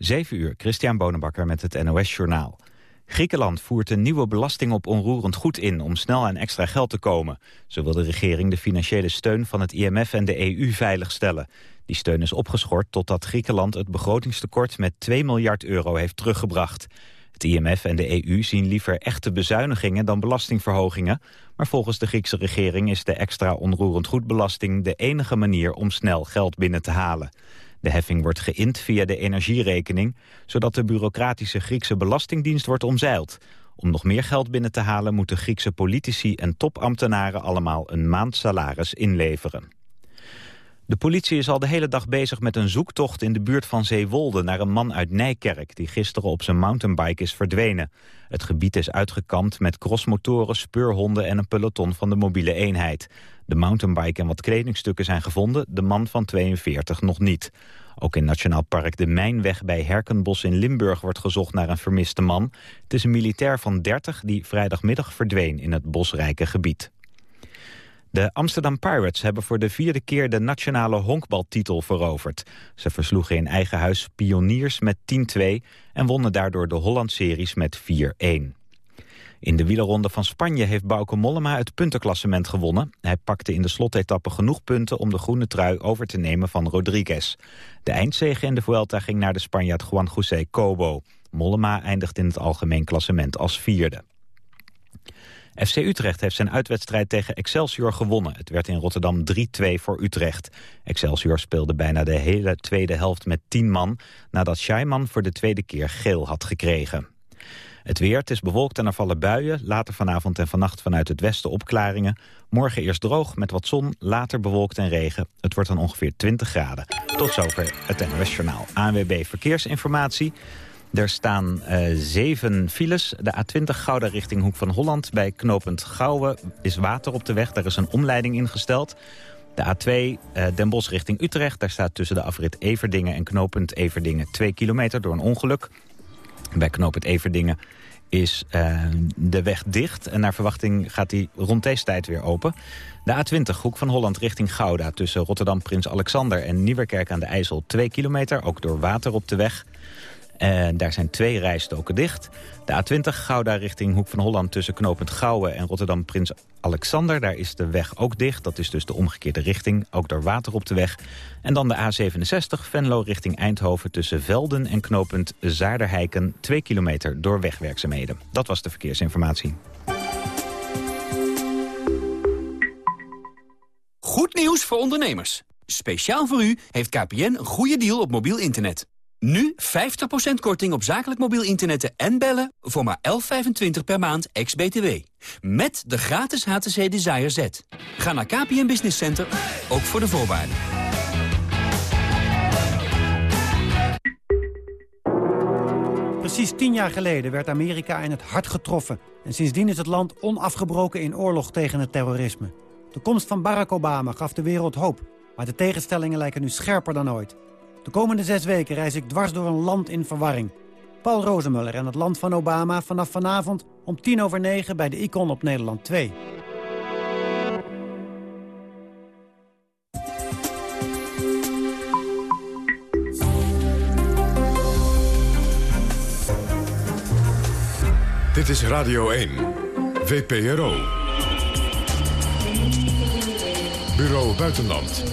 7 uur, Christian Bonenbakker met het NOS Journaal. Griekenland voert een nieuwe belasting op onroerend goed in om snel aan extra geld te komen. Zo wil de regering de financiële steun van het IMF en de EU veiligstellen. Die steun is opgeschort totdat Griekenland het begrotingstekort met 2 miljard euro heeft teruggebracht. Het IMF en de EU zien liever echte bezuinigingen dan belastingverhogingen. Maar volgens de Griekse regering is de extra onroerend goedbelasting de enige manier om snel geld binnen te halen. De heffing wordt geïnd via de energierekening, zodat de bureaucratische Griekse belastingdienst wordt omzeild. Om nog meer geld binnen te halen moeten Griekse politici en topambtenaren allemaal een maand salaris inleveren. De politie is al de hele dag bezig met een zoektocht in de buurt van Zeewolde naar een man uit Nijkerk die gisteren op zijn mountainbike is verdwenen. Het gebied is uitgekampt met crossmotoren, speurhonden en een peloton van de mobiele eenheid. De mountainbike en wat kledingstukken zijn gevonden, de man van 42 nog niet. Ook in Nationaal Park de Mijnweg bij Herkenbos in Limburg wordt gezocht naar een vermiste man. Het is een militair van 30 die vrijdagmiddag verdween in het bosrijke gebied. De Amsterdam Pirates hebben voor de vierde keer de nationale honkbaltitel veroverd. Ze versloegen in eigen huis Pioniers met 10-2 en wonnen daardoor de Holland-series met 4-1. In de wielerronde van Spanje heeft Bauke Mollema het puntenklassement gewonnen. Hij pakte in de slotetappe genoeg punten om de groene trui over te nemen van Rodriguez. De eindzege in de Vuelta ging naar de Spanjaard Juan José Cobo. Mollema eindigt in het algemeen klassement als vierde. FC Utrecht heeft zijn uitwedstrijd tegen Excelsior gewonnen. Het werd in Rotterdam 3-2 voor Utrecht. Excelsior speelde bijna de hele tweede helft met 10 man... nadat Scheiman voor de tweede keer geel had gekregen. Het weer, het is bewolkt en er vallen buien. Later vanavond en vannacht vanuit het westen opklaringen. Morgen eerst droog met wat zon, later bewolkt en regen. Het wordt dan ongeveer 20 graden. Tot zover het NOS Journaal. ANWB Verkeersinformatie. Er staan uh, zeven files. De A20 Gouda richting Hoek van Holland. Bij knooppunt Gouwen is water op de weg. Daar is een omleiding ingesteld. De A2 uh, eh, Den Bosch richting Utrecht. Daar staat tussen de afrit Everdingen en knooppunt Everdingen 2 kilometer door een ongeluk. Bij knooppunt Everdingen is uh, de weg dicht. En naar verwachting gaat die rond deze tijd weer open. De A20, Hoek van Holland richting Gouda... tussen Rotterdam Prins Alexander en Nieuwerkerk aan de IJssel... 2 kilometer, ook door water op de weg. En daar zijn twee rijstoken dicht. De A20 Gouda richting Hoek van Holland tussen knooppunt Gouwen en Rotterdam Prins Alexander. Daar is de weg ook dicht. Dat is dus de omgekeerde richting, ook door water op de weg. En dan de A67 Venlo richting Eindhoven tussen Velden en knooppunt Zaarderheiken. Twee kilometer door wegwerkzaamheden. Dat was de verkeersinformatie. Goed nieuws voor ondernemers. Speciaal voor u heeft KPN een goede deal op mobiel internet. Nu 50% korting op zakelijk mobiel internet en bellen voor maar 11,25 per maand ex-BTW. Met de gratis HTC Desire Z. Ga naar KPN Business Center, ook voor de voorwaarden. Precies tien jaar geleden werd Amerika in het hart getroffen. En sindsdien is het land onafgebroken in oorlog tegen het terrorisme. De komst van Barack Obama gaf de wereld hoop. Maar de tegenstellingen lijken nu scherper dan ooit. De komende zes weken reis ik dwars door een land in verwarring. Paul Rozemuller en het land van Obama vanaf vanavond om tien over negen bij de Icon op Nederland 2. Dit is Radio 1, VPRO. Bureau Buitenland.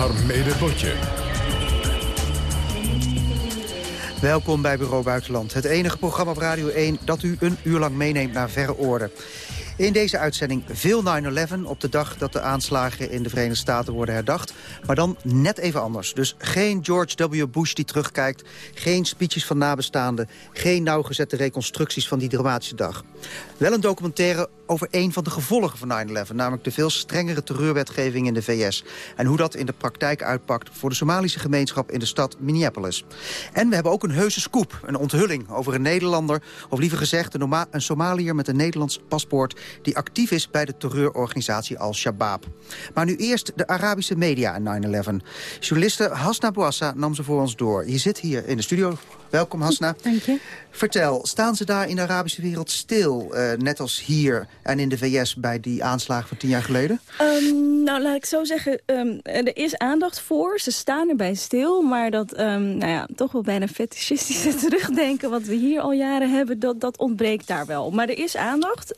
Harm Botje. Welkom bij Bureau Buitenland. Het enige programma op Radio 1 dat u een uur lang meeneemt naar verre orde. In deze uitzending veel 9-11 op de dag dat de aanslagen in de Verenigde Staten worden herdacht. Maar dan net even anders. Dus geen George W. Bush die terugkijkt. Geen speeches van nabestaanden. Geen nauwgezette reconstructies van die dramatische dag. Wel een documentaire over een van de gevolgen van 9-11. Namelijk de veel strengere terreurwetgeving in de VS. En hoe dat in de praktijk uitpakt voor de Somalische gemeenschap in de stad Minneapolis. En we hebben ook een heuse scoop. Een onthulling over een Nederlander, of liever gezegd een, een Somaliër met een Nederlands paspoort die actief is bij de terreurorganisatie Al-Shabaab. Maar nu eerst de Arabische media in 9-11. Journaliste Hasna Bouassa nam ze voor ons door. Je zit hier in de studio. Welkom Hasna. Dank je. Vertel, staan ze daar in de Arabische wereld stil, uh, net als hier en in de VS bij die aanslagen van tien jaar geleden? Um, nou, laat ik zo zeggen, um, er is aandacht voor. Ze staan erbij stil, maar dat um, nou ja, toch wel bijna fetishistische terugdenken... wat we hier al jaren hebben, dat, dat ontbreekt daar wel. Maar er is aandacht.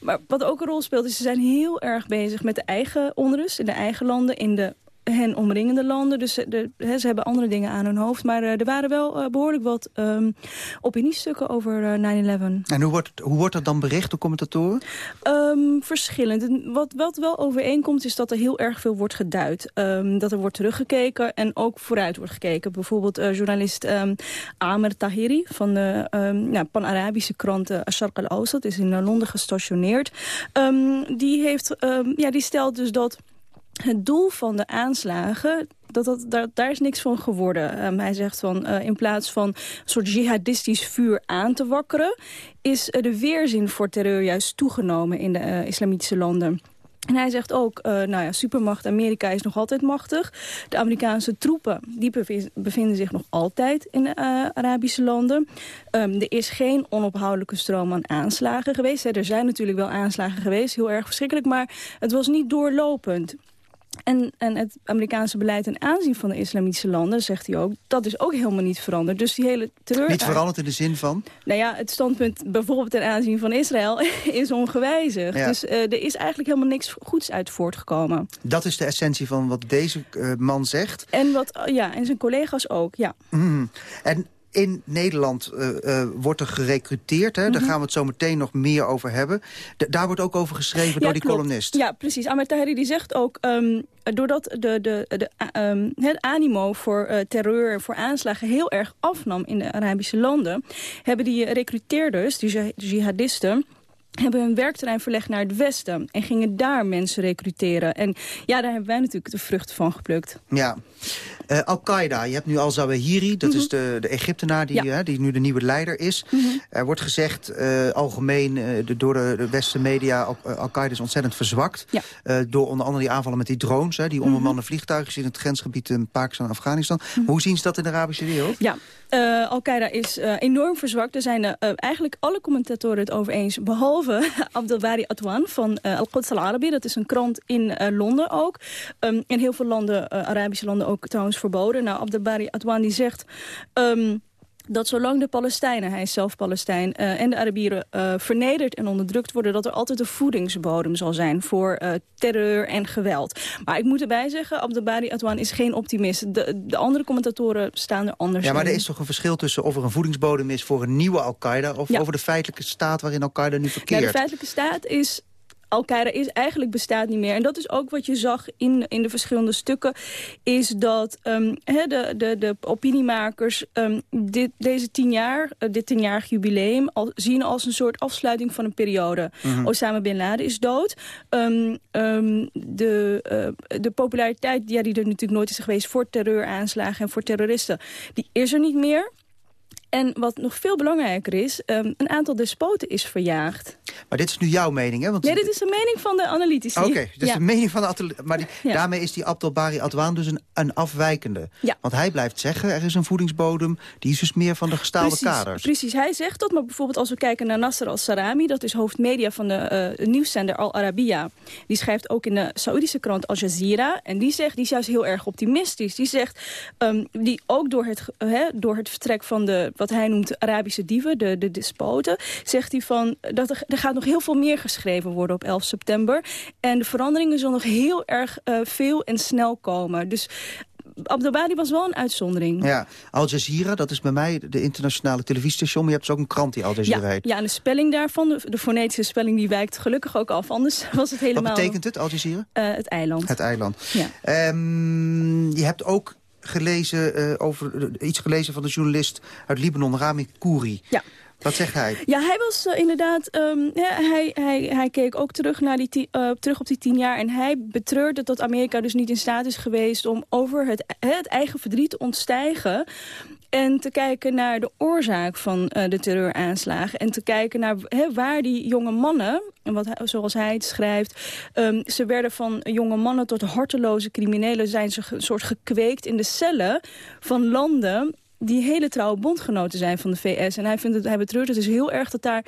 maar wat ook een rol speelt, is ze zijn heel erg bezig met de eigen onrust... in de eigen landen, in de hen omringende landen. Dus de, ze hebben andere dingen aan hun hoofd. Maar uh, er waren wel uh, behoorlijk wat um, opiniestukken over uh, 9-11. En hoe wordt, hoe wordt dat dan bericht door commentatoren? Um, verschillend. Wat, wat wel overeenkomt is dat er heel erg veel wordt geduid. Um, dat er wordt teruggekeken en ook vooruit wordt gekeken. Bijvoorbeeld journalist Amer Tahiri van de nou, Pan-Arabische krant uh, Asharq al-Awsat. is in Londen gestationeerd. die, heeft, ja, die stelt dus dat het doel van de aanslagen, dat, dat, daar, is niks van geworden. Um, hij zegt van uh, in plaats van een soort jihadistisch vuur aan te wakkeren... is de weerzin voor terreur juist toegenomen in de uh, islamitische landen. En hij zegt ook, uh, nou ja, supermacht Amerika is nog altijd machtig. De Amerikaanse troepen die bevinden zich nog altijd in de Arabische landen. Um, er is geen onophoudelijke stroom aan aanslagen geweest. Er zijn natuurlijk wel aanslagen geweest, heel erg verschrikkelijk. Maar het was niet doorlopend. En, en het Amerikaanse beleid ten aanzien van de islamitische landen, zegt hij ook, dat is ook helemaal niet veranderd. Dus die hele terreur... Niet veranderd in de zin van? Nou ja, het standpunt bijvoorbeeld ten aanzien van Israël is ongewijzigd. Dus uh, er is eigenlijk helemaal niks goeds uit voortgekomen. Dat is de essentie van wat deze uh, man zegt? En, wat, ja, en zijn collega's ook, ja. Mm. En in Nederland uh, uh, wordt er gerecruiteerd. Hè? Mm -hmm. Daar mhm. gaan we het zo meteen nog meer over hebben. D daar wordt ook over geschreven ja, door die klopt. columnist. Ja, precies. Ahmed Tahiri die zegt ook... Um, doordat de, de, de, um, het animo voor uh, terreur en voor aanslagen heel erg afnam in de Arabische landen... hebben die recruteerders, die jihadisten hebben hun werkterrein verlegd naar het westen... en gingen daar mensen recruteren. En ja, daar hebben wij natuurlijk de vruchten van geplukt. Ja. Uh, Al-Qaeda, je hebt nu al-Zawahiri, dat mm -hmm. is de, de Egyptenaar die, ja. uh, die nu de nieuwe leider is. Mm -hmm. Er wordt gezegd, uh, algemeen de, door de, de westerse media... Al-Qaeda is ontzettend verzwakt. Ja. door onder andere die aanvallen met die drones... Hè, die mhm. onbemande mm -hmm. vliegtuigen in het grensgebied in Pakistan en Afghanistan. Mhm. Hoe zien ze dat in de Arabische wereld? Ja, uh, Al-Qaeda is uh, enorm verzwakt. Er zijn uh, eigenlijk alle commentatoren het over eens. Behalve Abdelbari Atwan van Al-Quds al-Arabi. Dat is een krant in Londen ook. Um, in heel veel landen, Arabische landen ook trouwens verboden. Nou, Abdelbari Atwan die zegt... Um, dat zolang de Palestijnen, hij is zelf Palestijn, uh, en de Arabieren uh, vernederd en onderdrukt worden, dat er altijd een voedingsbodem zal zijn voor uh, terreur en geweld. Maar ik moet erbij zeggen, Abdelbari Atwan is geen optimist. De, de andere commentatoren staan er anders Ja, maar in. er is toch een verschil tussen of er een voedingsbodem is voor een nieuwe Al-Qaeda of ja. over de feitelijke staat waarin Al-Qaeda nu verkeert? Ja, de feitelijke staat is Al-Qaeda is eigenlijk bestaat niet meer. En dat is ook wat je zag in, in de verschillende stukken. Is dat um, he, de, de, de opiniemakers um, dit, deze tien jaar, uh, dit tienjarig jubileum... Al, zien als een soort afsluiting van een periode. Mm -hmm. Osama Bin Laden is dood. Um, de, uh, de populariteit ja, die er natuurlijk nooit is geweest... voor terreuraanslagen en voor terroristen, die is er niet meer... En wat nog veel belangrijker is, um, een aantal despoten is verjaagd. Maar dit is nu jouw mening, hè? Want... Nee, dit is de mening van de analytici. Oké, okay, dus ja. de mening van de Maar die, ja. daarmee is die Abdelbari Adwan dus een, een afwijkende. Ja. Want hij blijft zeggen, er is een voedingsbodem... die is dus meer van de gestaalde precies, kaders. Precies, hij zegt dat. Maar bijvoorbeeld als we kijken naar Nasser al-Sarami... dat is hoofdmedia van de uh, nieuwszender Al Arabiya. Die schrijft ook in de Saoedische krant Al Jazeera. En die zegt, die is juist heel erg optimistisch. Die zegt, um, die ook door het, uh, door het vertrek van de wat hij noemt Arabische dieven, de, de despoten... zegt hij van, dat er, er gaat nog heel veel meer geschreven worden op 11 september. En de veranderingen zullen nog heel erg uh, veel en snel komen. Dus Abdelbadi was wel een uitzondering. Ja, Al Jazeera, dat is bij mij de internationale televisiestation. Maar je hebt dus ook een krant die Al Jazeera ja, heet. Ja, en de spelling daarvan, de, de, fonetische spelling, die wijkt gelukkig ook af. Anders was het helemaal... Wat betekent het, Al Jazeera? Uh, het eiland. Het eiland. Ja. Um, je hebt ook gelezen, uh, over, uh, iets gelezen van de journalist uit Libanon, Rami Kouri. Ja. Wat zegt hij? Ja, hij was uh, inderdaad... Um, ja, hij, hij, hij keek ook terug, naar die uh, terug op die tien jaar. En hij betreurde dat Amerika dus niet in staat is geweest... om over het, het eigen verdriet te ontstijgen En te kijken naar de oorzaak van de terreuraanslagen. En te kijken naar waar die jonge mannen, en wat, zoals hij het schrijft... Um, ze werden van jonge mannen tot harteloze criminelen... zijn ze een soort gekweekt in de cellen van landen die hele trouwe bondgenoten zijn van de VS. En hij, vindt het, hij betreurt het dus heel erg dat daar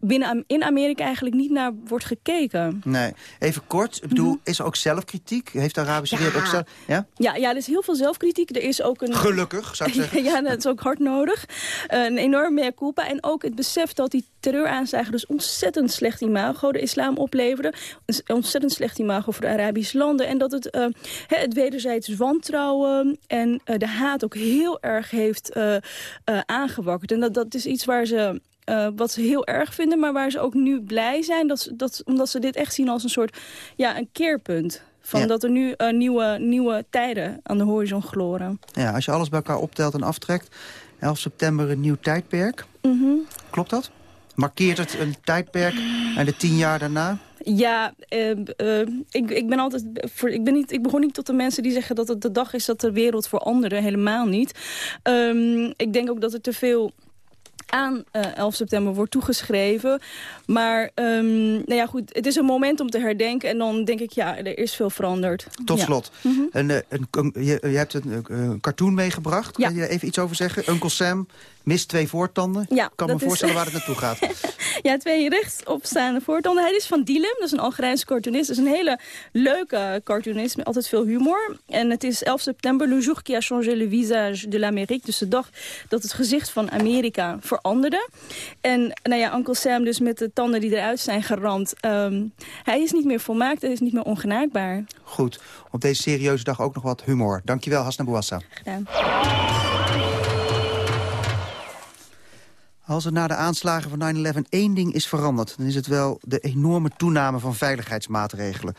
binnen in Amerika eigenlijk niet naar wordt gekeken. Nee. Even kort, ik bedoel, mhm. is er ook zelfkritiek? Heeft de Arabische wereld ook zelf... Ja? Ja, ja, er is heel veel zelfkritiek. Er is ook een... Gelukkig, zou ik zeggen. ja, dat is ook hard nodig. Uh, een enorm mea culpa. En ook het besef dat die terreuraanslagen dus ontzettend slecht imago de islam opleverde. Een ontzettend slecht imago voor de Arabische landen. En dat het, uh, het wederzijds wantrouwen en uh, de haat ook heel erg heeft aangewakkerd. En dat, dat is iets waar ze uh, wat ze heel erg vinden, maar waar ze ook nu blij zijn. Dat, dat, omdat ze dit echt zien als een soort ja, een keerpunt. Van dat er nu uh, nieuwe, nieuwe tijden aan de horizon gloren. Ja, als je alles bij elkaar optelt en aftrekt... 11 september een nieuw tijdperk. Mm -hmm. Klopt dat? Markeert het een tijdperk en de tien jaar daarna? Ja, uh, uh, ik, ik ben altijd. Voor, ik, ben niet, ik begon niet tot de mensen die zeggen dat het de dag is dat de wereld voor anderen helemaal niet. Um, ik denk ook dat er te veel aan uh, eh, 11 september wordt toegeschreven. Maar um, nou ja, goed, het is een moment om te herdenken. En dan denk ik, ja, er is veel veranderd. Tot slot, mm -hmm. een, eh, een, je, je, hebt een, een cartoon meegebracht. Kan je er even iets over zeggen? Uncle Sam mist twee voortanden. Ja, kan me voorstellen waar het naartoe gaat. ja, twee rechtopstaande voortanden. Hij is van Dilem, dat is een Algerijnse cartoonist. Dat is een hele leuke cartoonist met altijd veel humor. En het is 11 september, le jour qui a changé le visage de l'Amérique. Dus de dag dat het gezicht van Amerika veranderde. En nou ja, Uncle Sam dus met de tanden die eruit zijn geramd. Um, hij is niet meer volmaakt, hij is niet meer ongenaakbaar. Goed, op deze serieuze dag ook nog wat humor. Dankjewel, Hasna Bouassa. Gedaan. Als er na de aanslagen van 9-11 één ding is veranderd... dan is het wel de enorme toename van veiligheidsmaatregelen.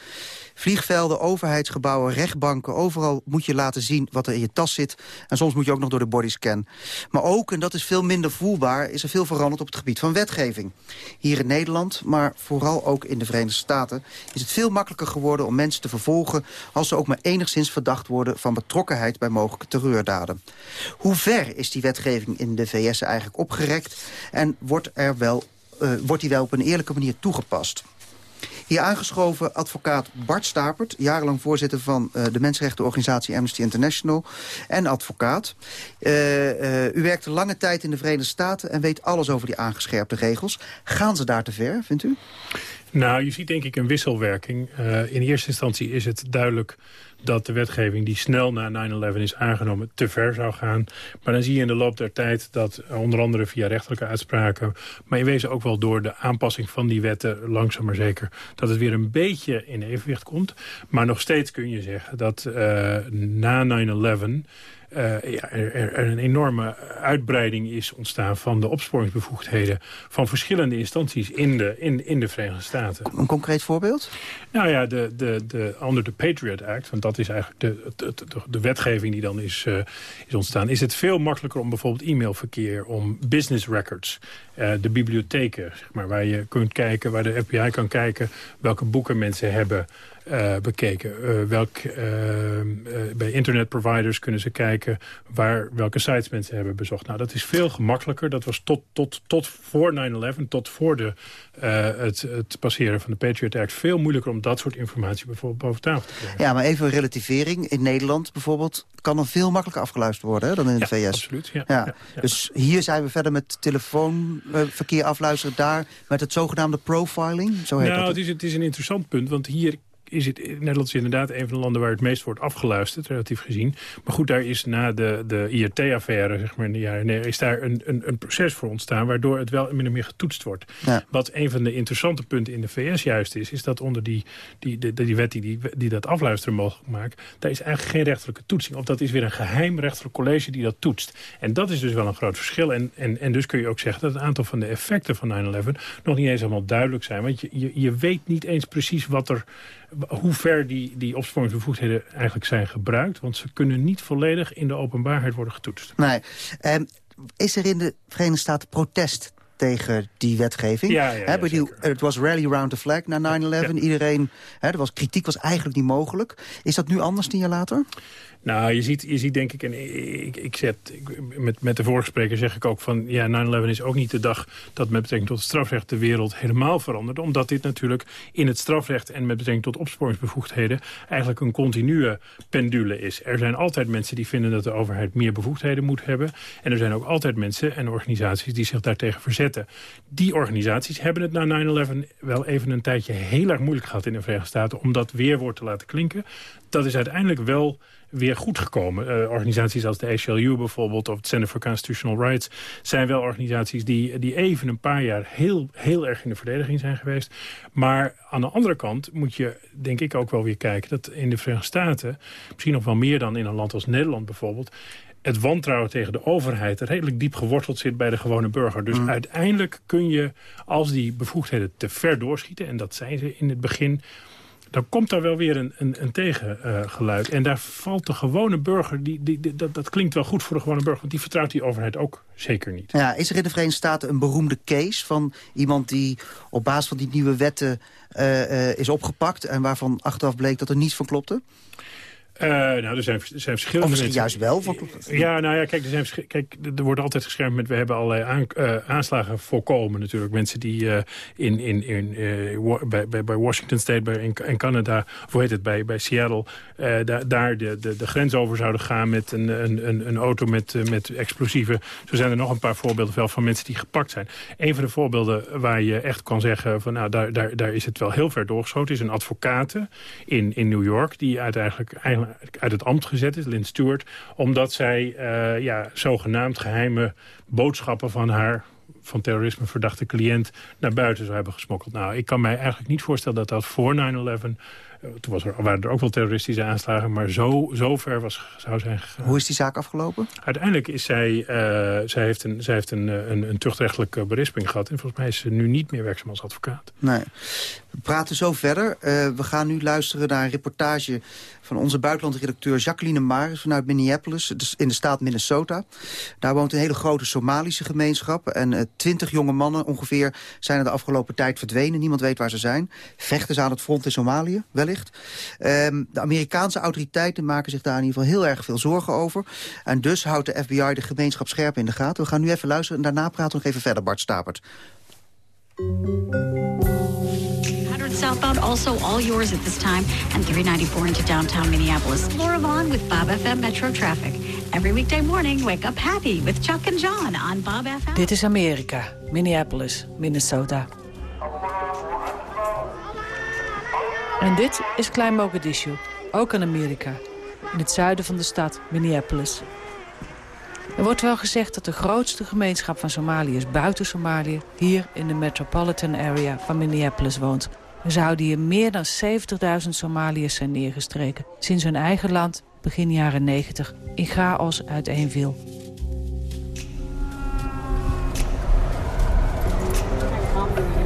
Vliegvelden, overheidsgebouwen, rechtbanken... overal moet je laten zien wat er in je tas zit. En soms moet je ook nog door de bodyscan. Maar ook, en dat is veel minder voelbaar... is er veel veranderd op het gebied van wetgeving. Hier in Nederland, maar vooral ook in de Verenigde Staten... is het veel makkelijker geworden om mensen te vervolgen... als ze ook maar enigszins verdacht worden... van betrokkenheid bij mogelijke terreurdaden. Hoe ver is die wetgeving in de VS eigenlijk opgerekt... en wordt, er wel, uh, wordt die wel op een eerlijke manier toegepast? Hier aangeschoven advocaat Bart Stapert, jarenlang voorzitter van uh, de mensenrechtenorganisatie Amnesty International en advocaat. Uh, uh, u werkte lange tijd in de Verenigde Staten en weet alles over die aangescherpte regels. Gaan ze daar te ver, vindt u? Nou, je ziet denk ik een wisselwerking. in eerste instantie is het duidelijk dat de wetgeving die snel na 9-11 is aangenomen te ver zou gaan. Maar dan zie je in de loop der tijd dat onder andere via rechterlijke uitspraken... maar in wezen ook wel door de aanpassing van die wetten langzaam maar zeker... dat het weer een beetje in evenwicht komt. Maar nog steeds kun je zeggen dat uh, na 9-11 uh, ja, er, er, een enorme uitbreiding is ontstaan van de opsporingsbevoegdheden van verschillende instanties in de, in, in de Verenigde Staten. Een concreet voorbeeld? Nou ja, de, de, de, onder de Patriot Act, want dat is eigenlijk de, de, de, wetgeving die dan is, uh, is ontstaan, is het veel makkelijker om bijvoorbeeld e-mailverkeer, om business records, uh, de bibliotheken, zeg maar, waar je kunt kijken, waar de FBI kan kijken welke boeken mensen hebben uh, bekeken. Welk, bij internetproviders kunnen ze kijken waar, welke sites mensen hebben bezocht. Nou, dat is veel gemakkelijker. Dat was tot, tot, tot voor 9-11, tot voor de, het, het passeren van de Patriot Act... veel moeilijker om dat soort informatie bijvoorbeeld boven tafel te krijgen. Ja, maar even relativering. In Nederland bijvoorbeeld kan er veel makkelijker afgeluisterd worden hè, dan in de VS. Absoluut, ja, ja. ja. Dus hier zijn we verder met telefoonverkeer afluisteren. Daar met het zogenaamde profiling. Zo heet nou, dat. Het is, het is een interessant punt, want hier is het, Nederland is inderdaad een van de landen waar het meest wordt afgeluisterd, relatief gezien. Maar goed, daar is na de, de IRT-affaire, zeg maar in de jaren nee, is daar een, een, een, proces voor ontstaan, waardoor het wel min of meer getoetst wordt. Wat een van de interessante punten in de VS juist is, is dat onder die, die, die, die wet die, die, die dat afluisteren mogelijk maakt, daar is eigenlijk geen rechterlijke toetsing. Of dat is weer een geheim rechterlijk college die dat toetst. En dat is dus wel een groot verschil. En, en, en dus kun je ook zeggen dat het aantal van de effecten van 9-11 nog niet eens helemaal duidelijk zijn. Want je, je, je weet niet eens precies wat er hoe ver die, die opsporingsbevoegdheden eigenlijk zijn gebruikt. Want ze kunnen niet volledig in de openbaarheid worden getoetst. Nee. Um, is er in de Verenigde Staten protest tegen die wetgeving. Ja, ja, ja, die, het was rally around the flag na 9-11. Iedereen, hè, er was, kritiek was eigenlijk niet mogelijk. Is dat nu anders tien jaar later? Nou, je ziet, je ziet denk ik, en ik, ik zet, met, met de vorige spreker zeg ik ook van... ja, 9-11 is ook niet de dag dat met betrekking tot het strafrecht de wereld helemaal veranderde. Omdat dit natuurlijk in het strafrecht en met betrekking tot opsporingsbevoegdheden... eigenlijk een continue pendule is. Er zijn altijd mensen die vinden dat de overheid meer bevoegdheden moet hebben. En er zijn ook altijd mensen en organisaties die zich daartegen verzetten. Die organisaties hebben het na 9-11 wel even een tijdje heel erg moeilijk gehad in de Verenigde Staten... om dat weerwoord te laten klinken. Dat is uiteindelijk wel weer goed gekomen. Uh, organisaties als de ACLU bijvoorbeeld of het Center for Constitutional Rights... zijn wel organisaties die, die even een paar jaar heel, heel erg in de verdediging zijn geweest. Maar aan de andere kant moet je denk ik ook wel weer kijken... dat in de Verenigde Staten, misschien nog wel meer dan in een land als Nederland bijvoorbeeld het wantrouwen tegen de overheid redelijk diep geworteld zit bij de gewone burger. Dus mm. uiteindelijk kun je, als die bevoegdheden te ver doorschieten... en dat zijn ze in het begin dan komt daar wel weer een, een, een tegengeluid. en daar valt de gewone burger, die, die, dat, dat klinkt wel goed voor de gewone burger... want die vertrouwt die overheid ook zeker niet. Ja, is er in de Verenigde Staten een beroemde case van iemand die op basis van die nieuwe wetten uh, uh, is opgepakt... en waarvan achteraf bleek dat er niets van klopte? Uh, nou, er zijn, er zijn verschillende... Of misschien juist wel? Van... Ja, nou ja, kijk, er, zijn, kijk, er wordt altijd geschermd met... we hebben allerlei aan, uh, aanslagen voorkomen natuurlijk. Mensen die uh, in, in, in, bij, bij, bij Washington State bij, in, in Canada... of hoe heet het, bij, bij Seattle... daar, daar de, de, de grens over zouden gaan met een, een, een auto met, met explosieven. Zo zijn er nog een paar voorbeelden wel van mensen die gepakt zijn. Een van de voorbeelden waar je echt kan zeggen... van nou, daar, daar, daar is het wel heel ver doorgeschoten... is een advocaat in, in New York... die uiteindelijk eigenlijk uit het ambt gezet is, Lynn Stewart... omdat zij uh, ja, zogenaamd geheime boodschappen van haar van terrorisme verdachte cliënt naar buiten zou hebben gesmokkeld. Nou, ik kan mij eigenlijk niet voorstellen dat dat voor 9-11 eh, toen was er, waren er ook wel terroristische aanslagen, maar zo, zo ver was, zou zijn gegaan. Hoe is die zaak afgelopen? Uiteindelijk is zij, uh, zij heeft, een, zij heeft een, een, een tuchtrechtelijke berisping gehad. En volgens mij is ze nu niet meer werkzaam als advocaat. Nee. We praten zo verder. Uh, we gaan nu luisteren naar een reportage van onze buitenlandredacteur Jacqueline Maris vanuit Minneapolis dus in de staat Minnesota. Daar woont een hele grote Somalische gemeenschap en twintig jonge mannen ongeveer zijn er de afgelopen tijd verdwenen. Niemand weet waar ze zijn. Vechten ze aan het front in Somalië, wellicht. Um, de Amerikaanse autoriteiten maken zich daar in ieder geval heel erg veel zorgen over. En dus houdt de FBI de gemeenschap scherp in de gaten. We gaan nu even luisteren en daarna praten we nog even verder, Bart Stapert. Southbound also all yours at this time and 394 into downtown Minneapolis. Laura Vaughn with Bob FM Metro Traffic. Every weekday morning, wake up happy with Chuck and John on Bob FM. Dit is Amerika, Minneapolis, Minnesota. En dit is Klein Mogadishu, ook in Amerika. In het zuiden van de stad, Minneapolis. Er wordt wel gezegd dat de grootste gemeenschap van Somaliërs buiten Somalië... hier in de metropolitan area van Minneapolis woont. Er zouden hier meer dan 70.000 Somaliërs zijn neergestreken... sinds hun eigen land begin jaren 90 in chaos uiteenviel.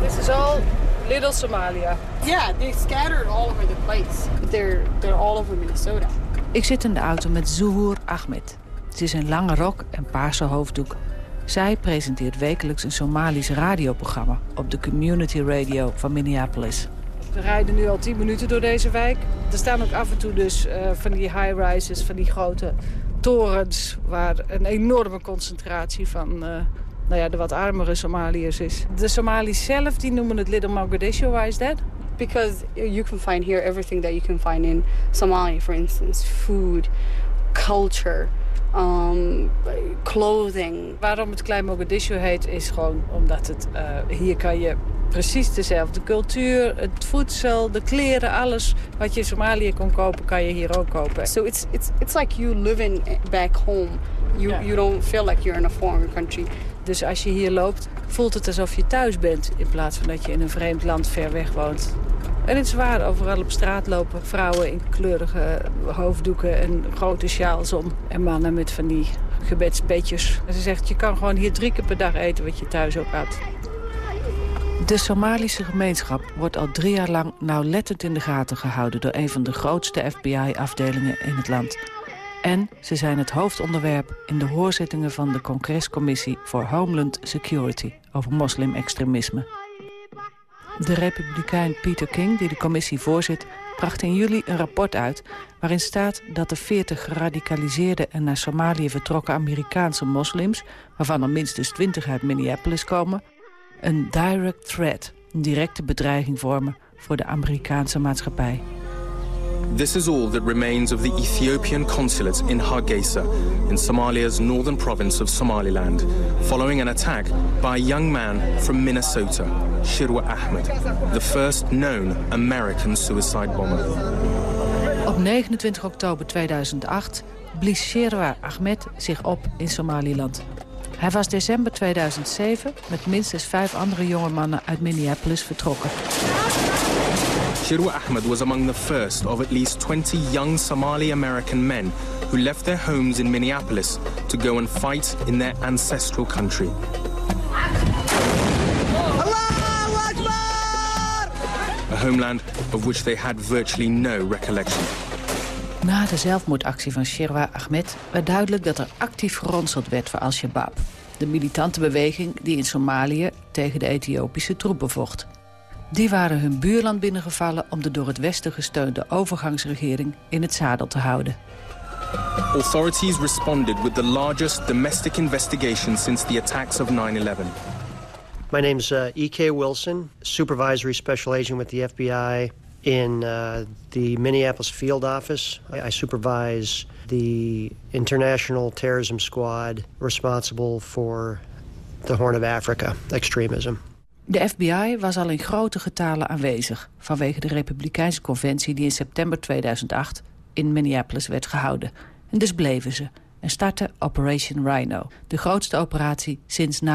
Dit is al Little Somalia. Yeah, they scattered all over the place. They're, they're all over Minnesota. Ik zit in de auto met Zuhur Ahmed. Ze is een lange rok en paarse hoofddoek. Zij presenteert wekelijks een Somalisch radioprogramma... op de community radio van Minneapolis. We rijden nu al 10 minuten door deze wijk. Er staan ook af en toe dus uh, van die high-rises, van die grote torens... waar een enorme concentratie van uh, nou ja, de wat armere Somaliërs is. De Somalis zelf die noemen het Little Mogadishu. Why is that? Because you can find here everything that you can find in Somalia. For instance, food, culture, um, clothing. Waarom het Klein Mogadishu heet is gewoon omdat het, uh, hier kan je precies dezelfde cultuur, het voedsel, de kleren, alles wat je in Somalië kon kopen, kan je hier ook kopen. So it's, it's, it's like you living back home. You, yeah. you don't feel like you're in a foreign country. Dus als je hier loopt, voelt het alsof je thuis bent... in plaats van dat je in een vreemd land ver weg woont. En het is waar, overal op straat lopen vrouwen in kleurige hoofddoeken... en grote sjaals om. En mannen met van die gebedspetjes. En ze zegt, je kan gewoon hier drie keer per dag eten wat je thuis ook had. De Somalische gemeenschap wordt al drie jaar lang nauwlettend in de gaten gehouden... door een van de grootste FBI-afdelingen in het land. En ze zijn het hoofdonderwerp in de hoorzittingen van de Congrescommissie voor Homeland Security over moslimextremisme. De republikein Peter King, die de commissie voorzit, bracht in juli een rapport uit... waarin staat dat de 40 geradicaliseerde en naar Somalië vertrokken Amerikaanse moslims... waarvan er minstens 20 uit Minneapolis komen... een direct threat, een directe bedreiging vormen voor de Amerikaanse maatschappij. This is all that remains of the Ethiopian consulate in Hargeisa, in Somalia's northern province of Somaliland, following an attack by a young man from Minnesota, Shirwa Ahmed, the first known American suicide bomber. Op 29 oktober 2008 blies Shirwa Ahmed zich op in Somaliland. Hij was december 2007 met minstens vijf andere jonge mannen uit Minneapolis vertrokken. Shirwa Ahmed was among the first of at least 20 young Somali American men who left their homes in Minneapolis to go and fight in their ancestral country. A homeland of which they had virtually no recollection. Na de zelfmoordactie van Shirwa Ahmed werd duidelijk dat er actief geronseld werd voor Al-Shabaab. De militante beweging die in Somalië tegen de Ethiopische troepen vocht. Die waren hun buurland binnengevallen om de door het Westen gesteunde overgangsregering in het zadel te houden. Authorities responded with the largest domestic investigation since the attacks of 9-11. My name is uh, E.K. Wilson, supervisory special agent with the FBI in uh, the Minneapolis field office. I, I supervise the international terrorism squad responsible for the Horn of Africa extremism. De FBI was al in grote getalen aanwezig... vanwege de Republikeinse conventie die in september 2008 in Minneapolis werd gehouden. En dus bleven ze en startte Operation Rhino, de grootste operatie sinds 9-11.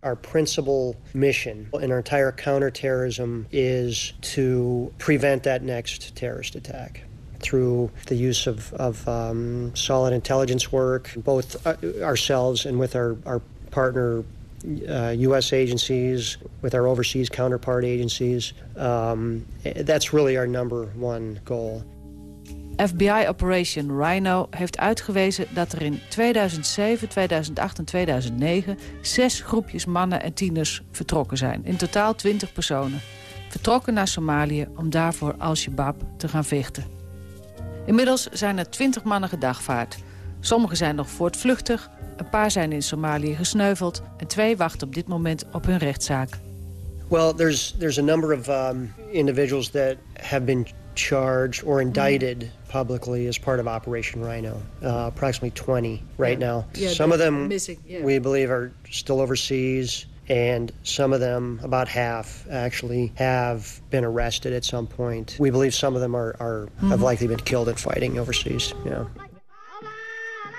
Our principal mission in our entire counterterrorism is to prevent that next terrorist attack through the use of, of um, solid intelligence work, both uh, ourselves and with our, our partner uh, U.S. agencies, with our overseas counterpart agencies. Um, that's really our number one goal. FBI Operation Rhino heeft uitgewezen dat er in 2007, 2008 en 2009... zes groepjes mannen en tieners vertrokken zijn. In totaal 20 personen. Vertrokken naar Somalië om daarvoor Al-Shabaab te gaan vechten. Inmiddels zijn er 20 mannen gedagvaard. Sommigen zijn nog voortvluchtig, een paar zijn in Somalië gesneuveld... en twee wachten op dit moment op hun rechtszaak. Well, there's, there's a number of um, individuals that have been charged or indicted publicly as part of Operation Rhino. Uh, approximately 20 right Yeah. now. Yeah, some of them missing, yeah. we believe are still overseas. And some of them, about half, actually have been arrested at some point. We believe some of them are, are have Mhm. likely been killed in fighting overseas. Yeah.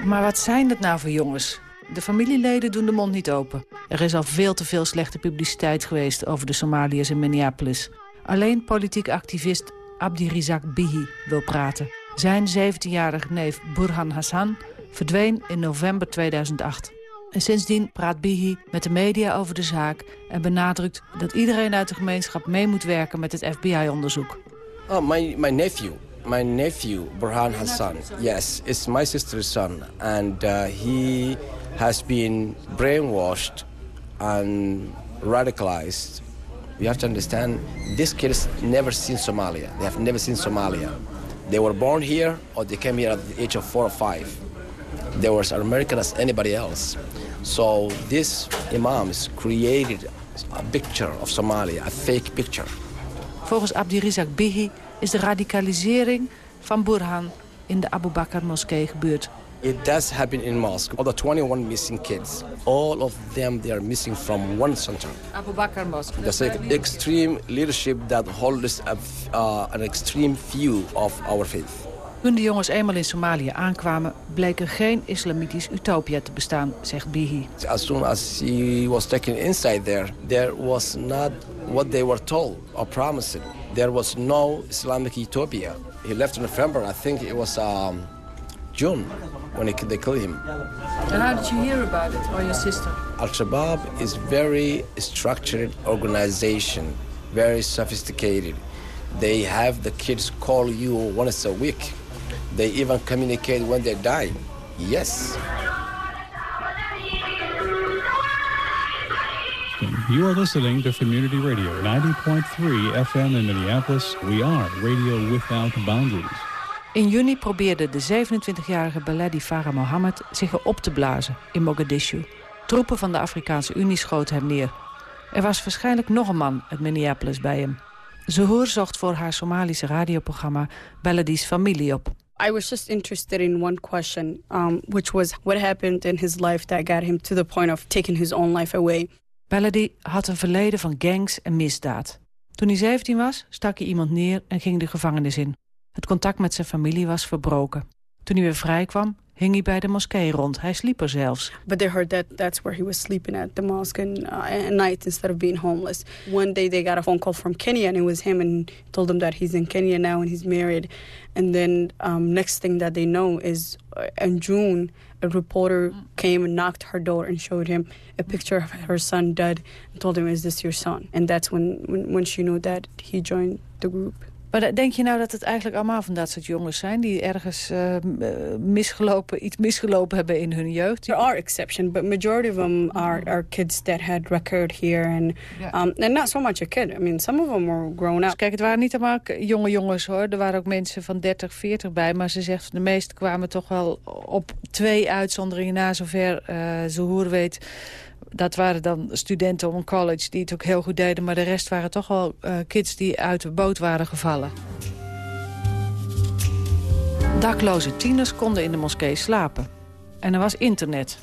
Maar wat zijn dat nou voor jongens? De familieleden doen de mond niet open. Er is al veel te veel slechte publiciteit geweest over de Somaliërs in Minneapolis. Alleen politiek activist Abdi Rizak Bihi wil praten. Zijn 17-jarige neef Burhan Hassan verdween in november 2008. En sindsdien praat Bihi met de media over de zaak... en benadrukt dat iedereen uit de gemeenschap mee moet werken met het FBI-onderzoek. Oh, my, my nephew. My nephew, Burhan Hassan. Yes, it's my sister's son. And uh, he has been brainwashed and radicalized. You have to understand, these kids never seen Somalia. They have never seen Somalia. They were born here or they came here at the age of four or five. They were as American as anybody else. So these imams created a picture of Somalia, a fake picture. Volgens Abdi Rizak Bihi is de radicalisering van Burhan in de Abu Bakr moskee gebeurd. It does happen in mosque. Of the 21 missing kids, all of them they are missing from one center. Abu Bakr mosque. There's like extreme leadership that holds a, uh, an extreme view of our faith. Toen de jongens eenmaal in Somalië aankwamen... bleek er geen islamitisch utopia te bestaan, zegt Bihi. As soon as he was taken inside there, there was not what they were told or promised. There was no Islamic utopia. He left in November, I think it was um, June, when he, they killed him. And how did you hear about it, or your sister? Al-Shabaab is very structured organization, very sophisticated. They have the kids call you once a week. They even communicate when they die. Yes. You are listening to Community Radio 90.3 FM in Minneapolis. We are Radio Without Boundaries. In juni probeerde de 27-jarige Baladi Farah Mohammed zich op te blazen in Mogadishu. Troepen van de Afrikaanse Unie schoten hem neer. Er was waarschijnlijk nog een man uit Minneapolis bij hem. Zohoor zocht voor haar Somalische radioprogramma Baladi's familie op. I was just interested in one question, um, which was what happened in his life that got him to the point of taking his own life away. Baladi had een verleden van gangs en misdaad. Toen hij 17 was, stak hij iemand neer en ging de gevangenis in. Het contact met zijn familie was verbroken. Toen hij weer vrij kwam, hing hij bij de moskee rond. Hij sliep er zelfs. But they heard that that's where he was sleeping at the mosque and, uh, at night instead of being homeless. One day they got a phone call from Kenya and it was him and told them that he's in Kenya now and he's married. And then um, next thing that they know is uh, in June a reporter came and knocked her door and showed him a picture of her son dead and told him, is this your son? And that's when, when, when she knew that he joined the group. Maar denk je nou dat het eigenlijk allemaal van dat soort jongens zijn... die ergens uh, misgelopen, iets misgelopen hebben in hun jeugd? There are exceptions, but majority of them are, are kids that had record here. And, um, and not so much a kid. I mean, some of them were grown up. Dus kijk, het waren niet allemaal jonge jongens hoor. Er waren ook mensen van 30, 40 bij. Maar ze zegt, de meeste kwamen toch wel op twee uitzonderingen na... zover uh, Zohoer weet dat waren dan studenten op een college die het ook heel goed deden... maar de rest waren toch wel uh, kids die uit de boot waren gevallen. Dakloze tieners konden in de moskee slapen. En er was internet.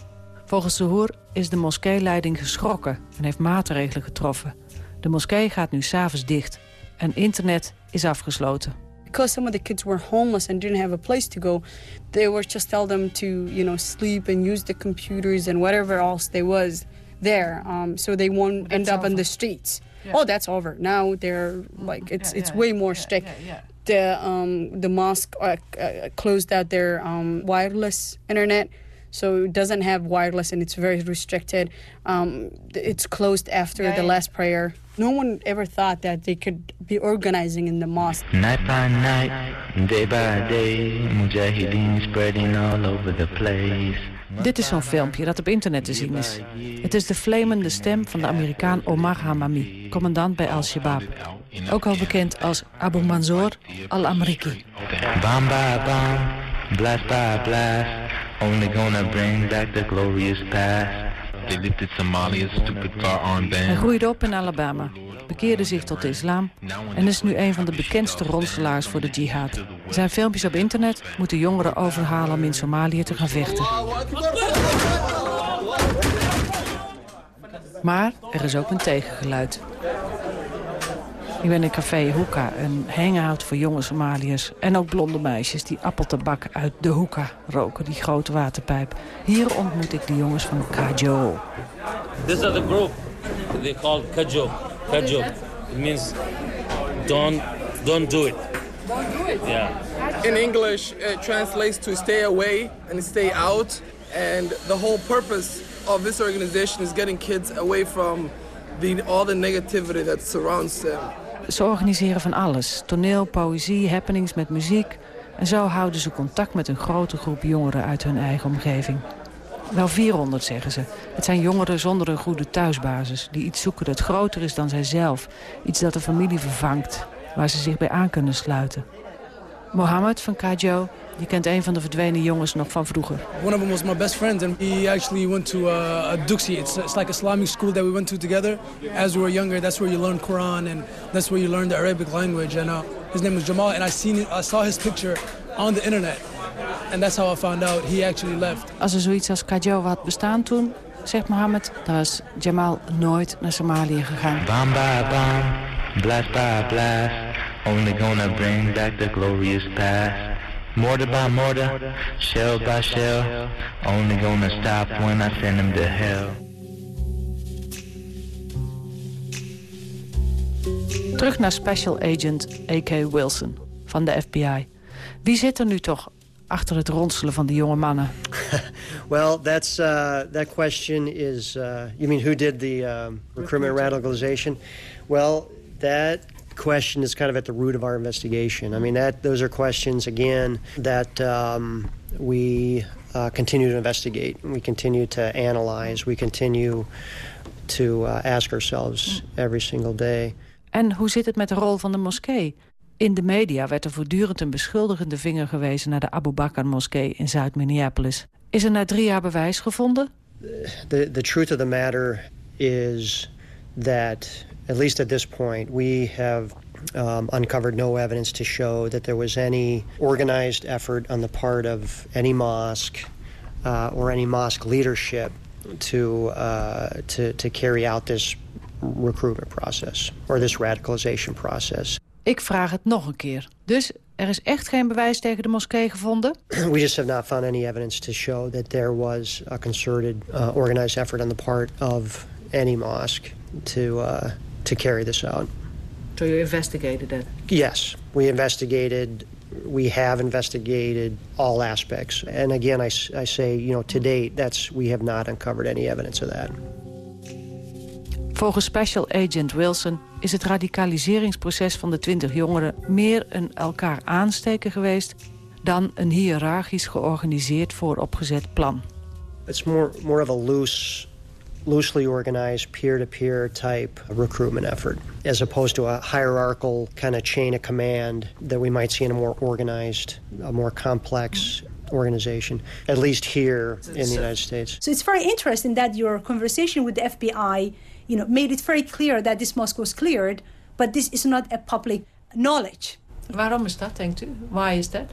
Volgens de hoer is de moskeeleiding geschrokken en heeft maatregelen getroffen. De moskee gaat nu s'avonds dicht en internet is afgesloten. Because some of the kids were homeless and didn't have a place to go, they were just tell them to, you know, sleep and use the computers and whatever else there was there, um, so they won't end up in the streets. Yeah. Oh, that's over. Now they're like it's yeah, it's yeah, way more strict. The um, the mosque uh, uh, closed out their um, wireless internet, so it doesn't have wireless and it's very restricted. Um, it's closed after the last prayer. No one ever thought that they could be organizing in the mosque. Night by night, day by day, mujahideen spreading all over the place. Dit is zo'n filmpje dat op internet te zien is. Het is de flamende stem van de Amerikaan Omar Hamami, commandant bij Al-Shabaab. Ook al bekend als Abu Mansour al-Amriki. Bam ba bam, blast by blast, only gonna bring back the glorious past. Hij groeide op in Alabama, bekeerde zich tot de islam... en is nu een van de bekendste ronselaars voor de jihad. Zijn filmpjes op internet moeten jongeren overhalen om in Somalië te gaan vechten. Maar er is ook een tegengeluid. Ik ben in Café Hoeka, een hangout voor jonge Somaliërs... en ook blonde meisjes die appeltabak uit de hoeka roken, die grote waterpijp. Hier ontmoet ik de jongens van Kajo. This is the group they call Kajo. Kajo. It means don't, don't do it. Don't do it? Yeah. In English, it translates to stay away and stay out. And the whole purpose of this organization is getting kids away from the, all the negativity that surrounds them. Ze organiseren van alles. Toneel, poëzie, happenings met muziek. En zo houden ze contact met een grote groep jongeren uit hun eigen omgeving. Wel 400, zeggen ze. Het zijn jongeren zonder een goede thuisbasis... die iets zoeken dat groter is dan zijzelf. Iets dat de familie vervangt, waar ze zich bij aan kunnen sluiten. Mohammed van Kajo je kent een van de verdwenen jongens nog van vroeger. One of them was my best friend and he actually went to uh, a Duxi. It's, it's like Islamic school that we went to together. As we were younger, that's where you learn Quran and that's where you learn the Arabic language. And uh, his name was Jamal and I seen I saw his picture on the internet. And that's how I found out he actually left. Als er zoiets als Kajo had bestaan toen, zegt Mohammed, dan was Jamal nooit naar Somalië gegaan. Bam, bam, bam, blast, blast, blast. Only gonna bring back the glorious past. Mortar by mortar, shell by shell. Only gonna stop when I send him to hell. Terug naar Special Agent A.K. Wilson van de FBI. Wie zit er nu toch achter het ronselen van de jonge mannen? well, that's uh, that question is. Uh, you mean who did the um, recruitment radicalization? Well, that question is kind of at the root of our investigation. I mean, that those are questions again that um, we uh, continue to investigate. We continue to analyze. We continue to uh, ask ourselves every single day. En hoe zit het met de rol van de moskee? In de media werd er voortdurend een beschuldigende vinger gewezen... naar de Abu Bakr-moskee in Zuid-Minneapolis. Is er na drie jaar bewijs gevonden? The, the truth of the matter is that, at least at this point... we have um, uncovered no evidence to show that there was any organized effort... on the part of any mosque uh, or any mosque leadership... to, uh, to, to carry out this recruitment process... or this radicalization process. Ik vraag het nog een keer. Dus er is echt geen bewijs tegen de moskee gevonden? We just have not found any evidence to show that there was a concerted, uh, organized effort on the part of any mosque to uh, to carry this out. So you investigated it? Yes, we investigated. We have investigated all aspects, and again, I, I say, you know, to date, that's we have not uncovered any evidence of that. Volgens Special Agent Wilson is het radicaliseringsproces van de 20 jongeren... meer een elkaar aansteken geweest dan een hiërarchisch georganiseerd vooropgezet plan. It's more, more of a loose, loosely organized peer-to-peer type recruitment effort... as opposed to a hierarchical kind of chain of command... that we might see in a more organized, a more complex organization, at least here in the United States. So it's very interesting that your conversation with the FBI you know, made it very clear that this mosque was cleared, but this is not a public knowledge. Waarom is dat, denkt u? Why is that?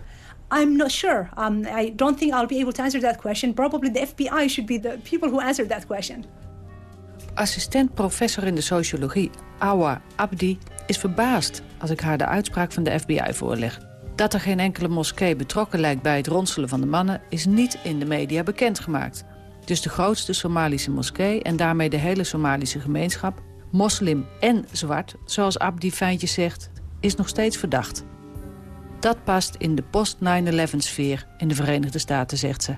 I'm not sure. Um, I don't think I'll be able to answer that question. Probably the FBI should be the people who answer that question. Assistent professor in de sociologie, Awa Abdi, is verbaasd als ik haar de uitspraak van de FBI voorleg. Dat er geen enkele moskee betrokken lijkt bij het ronselen van de mannen... is niet in de media bekendgemaakt. Dus de grootste Somalische moskee en daarmee de hele Somalische gemeenschap... moslim en zwart, zoals Abdi Fijntjes zegt, is nog steeds verdacht. Dat past in de post-9-11-sfeer in de Verenigde Staten, zegt ze.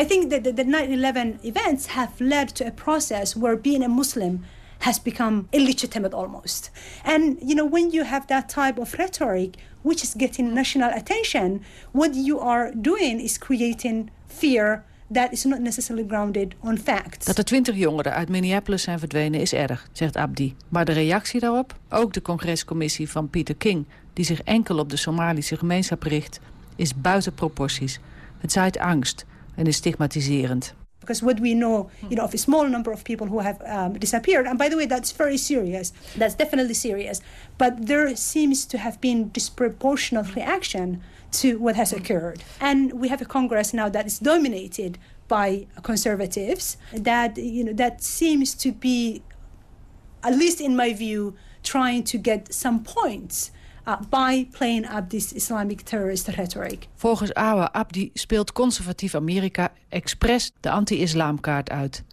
I think that the, the 9/11 events have led to a process where being a Muslim has become illegitimate almost. And you know, when you have that type of rhetoric, which is getting national attention, what you are doing is creating fear that is not necessarily grounded on facts. Dat er twintig jongeren uit Minneapolis zijn verdwenen is erg, zegt Abdi. Maar de reactie daarop, ook de congrescommissie van Peter King... die zich enkel op de Somalische gemeenschap richt, is buiten proporties. Het zaait angst en is stigmatiserend. Because what we know, you know, of a small number of people who have um, disappeared, and by the way, that's very serious. That's definitely serious. But there seems to have been disproportionate reaction to what has occurred. And we have a Congress now that is dominated by conservatives that you know that seems to be at least in my view trying to get some points uh, by playing up this Islamic terrorist rhetoric. Volgens Awa Abdi speelt conservatief Amerika expres de anti-islamkaart uit.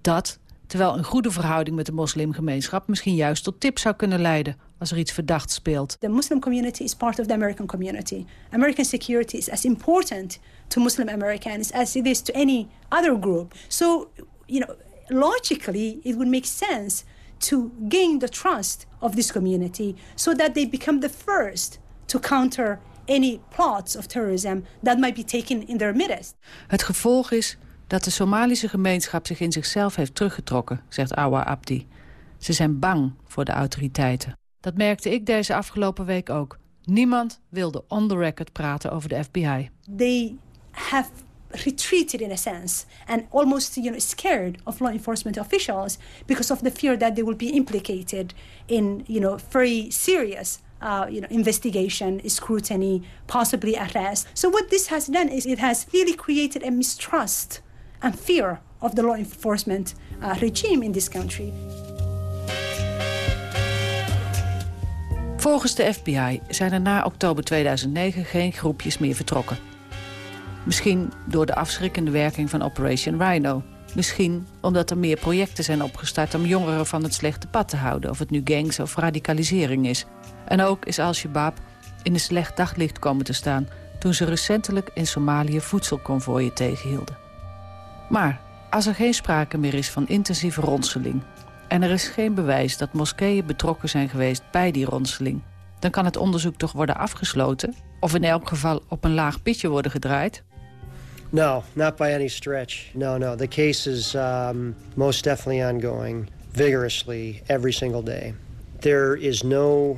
Dat terwijl een goede verhouding met de moslimgemeenschap misschien juist tot tips zou kunnen leiden als er iets verdacht speelt. The Muslim community is part of the American community. American security is as important to Muslim Americans as it is to any other group. So, you know, logically it would make sense to gain the trust of this community so that they become the first to counter any plots of terrorism that might be taken in their midst. Het gevolg is dat de Somalische gemeenschap zich in zichzelf heeft teruggetrokken, zegt Awa Abdi. Ze zijn bang voor de autoriteiten. Dat merkte ik deze afgelopen week ook. Niemand wilde on the record praten over de FBI. They have retreated in a sense and almost you know scared of law enforcement officials because of the fear that they will be implicated in you know very serious uh, you know, investigation, scrutiny, possibly arrest. So what this has done is it has really created a mistrust and fear of the law enforcement uh, regime in this country. Volgens de FBI zijn er na oktober 2009 geen groepjes meer vertrokken. Misschien door de afschrikkende werking van Operation Rhino. Misschien omdat er meer projecten zijn opgestart om jongeren van het slechte pad te houden... of het nu gangs of radicalisering is. En ook is Al-Shabaab in een slecht daglicht komen te staan... toen ze recentelijk in Somalië voedselconvooien tegenhielden. Maar als er geen sprake meer is van intensieve ronseling... En er is geen bewijs dat moskeeën betrokken zijn geweest bij die ronseling. Dan kan het onderzoek toch worden afgesloten? Of in elk geval op een laag pitje worden gedraaid? No, not by any stretch. No, no. The case is um, most definitely ongoing vigorously every single day. There is no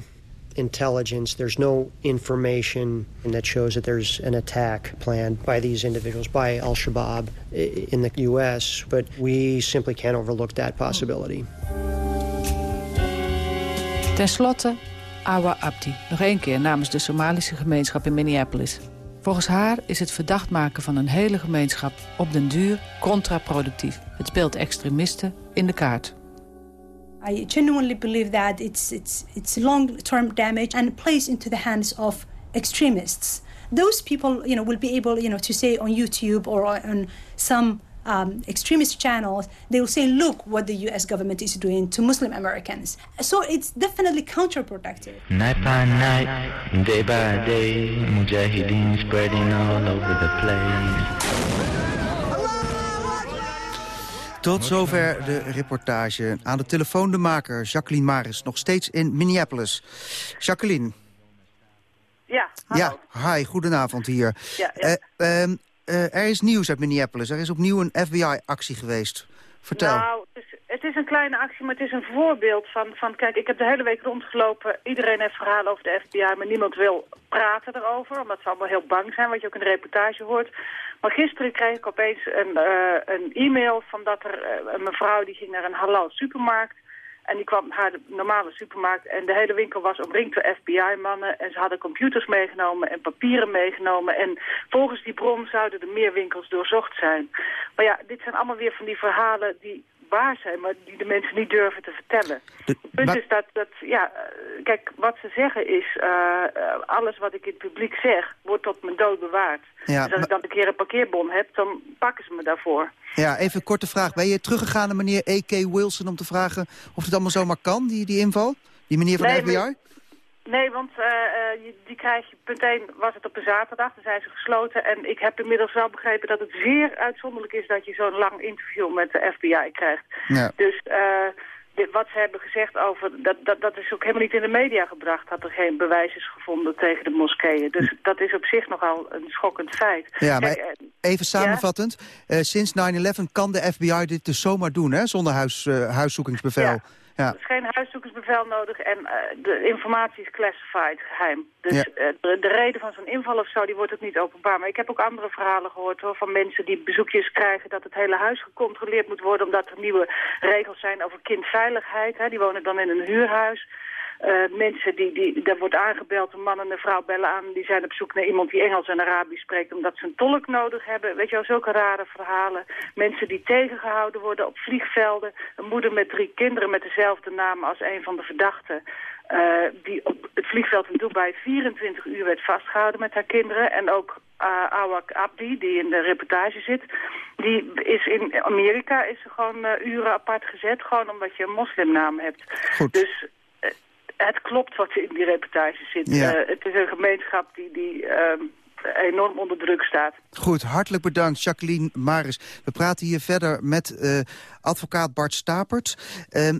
intelligence, there's no information that shows that there's an attack planned by these individuals, by Al Shabaab in the U.S., but we simply can't overlook that possibility. Ten slotte, Awa Abdi, nog één keer namens de Somalische gemeenschap in Minneapolis. Volgens haar is het verdacht maken van een hele gemeenschap op den duur contraproductief. Het speelt extremisten in de kaart. I genuinely believe that it's it's it's long-term damage and plays into the hands of extremists. Those people, you know, will be able, you know, to say on YouTube or on some um, extremist channels, they will say, look what the U.S. government is doing to Muslim Americans. So it's definitely counterproductive. Night by night, day by day, mujahideen spreading all over the place. Tot zover de reportage. Aan de telefoon de maker Jacqueline Maris, nog steeds in Minneapolis. Jacqueline. Ja, hallo. Ja, hi, goedenavond hier. Ja, ja. Uh, um, uh, er is nieuws uit Minneapolis. Er is opnieuw een FBI-actie geweest. Vertel. Nou, het is, het is, een kleine actie, maar het is een voorbeeld van, van... Kijk, ik heb de hele week rondgelopen. Iedereen heeft verhalen over de FBI, maar niemand wil praten erover. Omdat ze allemaal heel bang zijn, wat je ook in de reportage hoort. Maar gisteren kreeg ik opeens een, uh, een e-mail van dat er uh, een mevrouw die ging naar een halal supermarkt. En die kwam naar de normale supermarkt en de hele winkel was omringd door FBI-mannen. En ze hadden computers meegenomen en papieren meegenomen. En volgens die bron zouden er meer winkels doorzocht zijn. Maar ja, dit zijn allemaal weer van die verhalen die waar zijn, maar die de mensen niet durven te vertellen. het punt is dat, dat, ja, kijk, wat ze zeggen is, uh, alles wat ik in het publiek zeg, wordt tot mijn dood bewaard. Ja, dus als ik dan een keer een parkeerbon heb, dan pakken ze me daarvoor. Ja, even een korte vraag. Ben je teruggegaan naar meneer A.K. Wilson om te vragen of het allemaal zomaar kan, die, die info? Die meneer van nee, de FBI? Nee, want uh, uh, die krijg je, punt 1 was het op een zaterdag, dan zijn ze gesloten. En ik heb inmiddels wel begrepen dat het zeer uitzonderlijk is dat je zo'n lang interview met de FBI krijgt. Ja. Dus uh, dit, wat ze hebben gezegd over, dat, dat, dat is ook helemaal niet in de media gebracht, dat er geen bewijs is gevonden tegen de moskeeën. Dus dat is op zich nogal een schokkend feit. Ja, maar even samenvattend, ja? sinds 9-11 kan de FBI dit dus zomaar doen, hè, zonder huis, huiszoekingsbevel. Ja. Ja. Er is geen huiszoekersbevel nodig en uh, de informatie is classified, geheim. Dus ja. uh, de, de, reden van zo'n inval of zo, die wordt ook niet openbaar. Maar ik heb ook andere verhalen gehoord hoor, van mensen die bezoekjes krijgen... dat het hele huis gecontroleerd moet worden omdat er nieuwe regels zijn over kindveiligheid. Hè. Die wonen dan in een huurhuis. Uh, mensen die, die, daar wordt aangebeld, een man en een vrouw bellen aan... die zijn op zoek naar iemand die Engels en Arabisch spreekt... omdat ze een tolk nodig hebben. Weet je wel, zulke rare verhalen. Mensen die tegengehouden worden op vliegvelden. Een moeder met drie kinderen met dezelfde naam als een van de verdachten... Uh, die op het vliegveld in Dubai 24 uur werd vastgehouden met haar kinderen. En ook uh, Awak Abdi, die in de reportage zit, die is in Amerika is gewoon uh, uren apart gezet. Gewoon omdat je een moslimnaam hebt. Goed. Dus het klopt wat in die reportage zit. Ja. Uh, het is een gemeenschap die, die uh, enorm onder druk staat. Goed, hartelijk bedankt Jacqueline Maris. We praten hier verder met uh, advocaat Bart Stapert.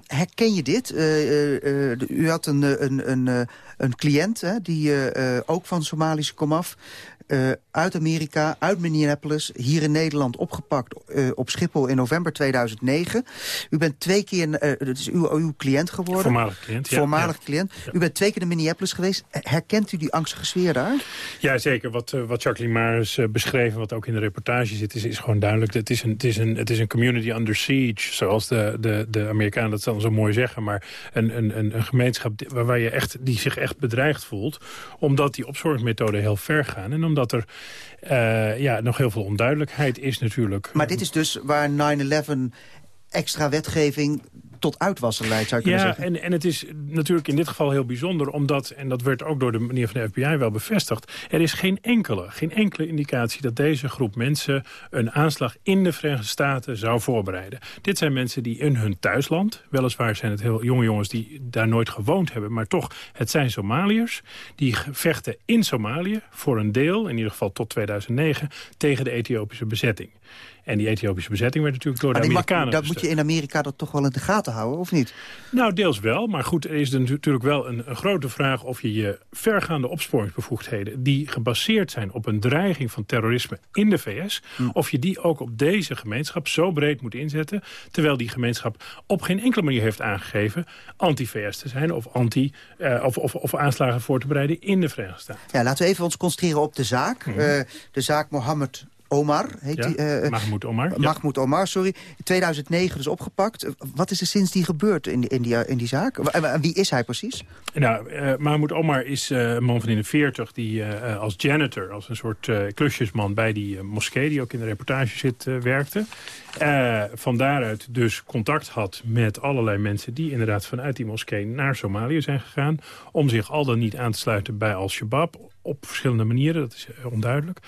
herken je dit? u had een, een, een, een cliënt hè, die ook van Somalische komaf uit Amerika, uit Minneapolis, hier in Nederland opgepakt uh, op Schiphol in november 2009. U bent twee keer, uh, dat is uw, uw cliënt geworden. Voormalig cliënt, ja. Voormalig ja. cliënt. U bent twee keer in Minneapolis geweest. Herkent u die angstige sfeer daar? Ja, zeker. Wat, wat Jacqueline Maris beschreven, wat ook in de reportage zit, is, is gewoon duidelijk. Het is, een, het, is een, het is een community under siege, zoals de, de, de Amerikanen dat dan zo mooi zeggen. Maar een, een, een, een gemeenschap waar, waar je echt, die zich echt bedreigd voelt, omdat die opzorgmethoden heel ver gaan. En omdat dat er uh, ja, nog heel veel onduidelijkheid is natuurlijk. Maar dit is dus waar 9-11 extra wetgeving tot uitwassen leidt, zou je kunnen ja, zeggen. En, en het is natuurlijk in dit geval heel bijzonder... omdat, en dat werd ook door de meneer van de FBI wel bevestigd... er is geen enkele, geen enkele indicatie dat deze groep mensen... een aanslag in de Verenigde Staten zou voorbereiden. Dit zijn mensen die in hun thuisland... weliswaar zijn het heel jonge jongens die daar nooit gewoond hebben... maar toch, het zijn Somaliërs... die vechten in Somalië voor een deel, in ieder geval tot 2009... tegen de Ethiopische bezetting. En die Ethiopische bezetting werd natuurlijk door de Amerikanen Dat moet je in Amerika dat toch wel in de gaten houden, of niet? Nou, deels wel. Maar goed, er is natuurlijk wel een, een grote vraag... of je je vergaande opsporingsbevoegdheden... die gebaseerd zijn op een dreiging van terrorisme in de VS... Hm. of je die ook op deze gemeenschap zo breed moet inzetten... terwijl die gemeenschap op geen enkele manier heeft aangegeven... anti-VS te zijn of, anti, uh, of, of, of, aanslagen voor te bereiden in de Verenigde Staten. Ja, laten we even ons concentreren op de zaak. Mm -hmm. uh, de zaak Mohammed Omar heet ja, die. Uh, Mahmoud Omar. Mahmoud Omar, sorry. In 2009 dus opgepakt. Wat is er sindsdien gebeurd in die, in die, in die zaak? En wie is hij precies? Nou, uh, Mahmoud Omar is uh, een man van in de 40 die als janitor, als een soort klusjesman bij die moskee, die ook in de reportage zit, werkte. Van daaruit dus contact had met allerlei mensen die inderdaad vanuit die moskee naar Somalië zijn gegaan. Om zich al dan niet aan te sluiten bij Al-Shabaab op verschillende manieren, dat is onduidelijk.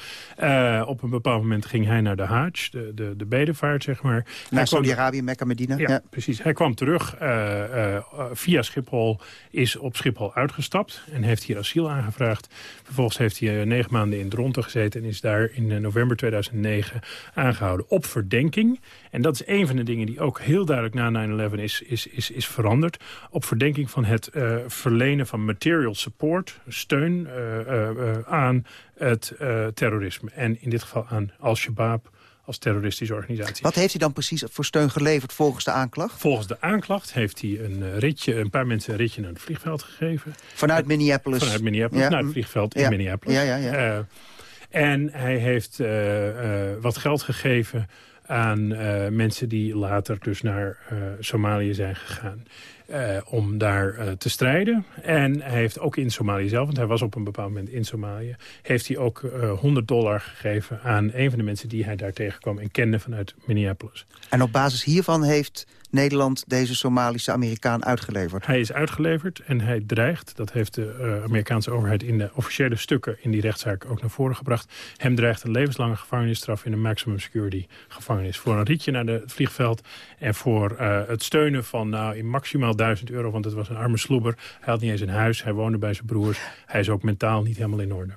Uh, op een bepaald moment ging hij naar de Hajj, de, de, de bedevaart, zeg maar. Naar Saudi-Arabië, Mekka, Medina. Ja, ja, precies. Hij kwam terug uh, uh, via Schiphol, is op Schiphol uitgestapt... en heeft hier asiel aangevraagd. Vervolgens heeft hij negen maanden in Dronten gezeten... en is daar in november 2009 aangehouden op verdenking. En dat is een van de dingen die ook heel duidelijk na 9-11 is, is, is, is veranderd. Op verdenking van het verlenen van material support, steun... Uh, aan het terrorisme. En in dit geval aan Al-Shabaab als terroristische organisatie. Wat heeft hij dan precies voor steun geleverd volgens de aanklacht? Volgens de aanklacht heeft hij een, ritje, een paar mensen een ritje naar het vliegveld gegeven. Vanuit Minneapolis? Vanuit Minneapolis, ja. naar het vliegveld in. Minneapolis. Ja, ja, ja. Uh, en hij heeft wat geld gegeven aan mensen die later dus naar Somalië zijn gegaan. Uh, om daar te strijden. En hij heeft ook in Somalië zelf, want hij was op een bepaald moment in Somalië... heeft hij ook uh, 100 dollar gegeven aan een van de mensen die hij daar tegenkwam... en kende vanuit Minneapolis. En op basis hiervan heeft Nederland deze Somalische Amerikaan uitgeleverd? Hij is uitgeleverd en hij dreigt, dat heeft de uh, Amerikaanse overheid... in de officiële stukken in die rechtszaak ook naar voren gebracht... hem dreigt een levenslange gevangenisstraf in een maximum security gevangenis... voor een rietje naar het vliegveld en voor uh, het steunen van nou, in maximaal 1000 euro... want het was een arme sloeber, hij had niet eens een huis, hij woonde bij zijn broers... hij is ook mentaal niet helemaal in orde.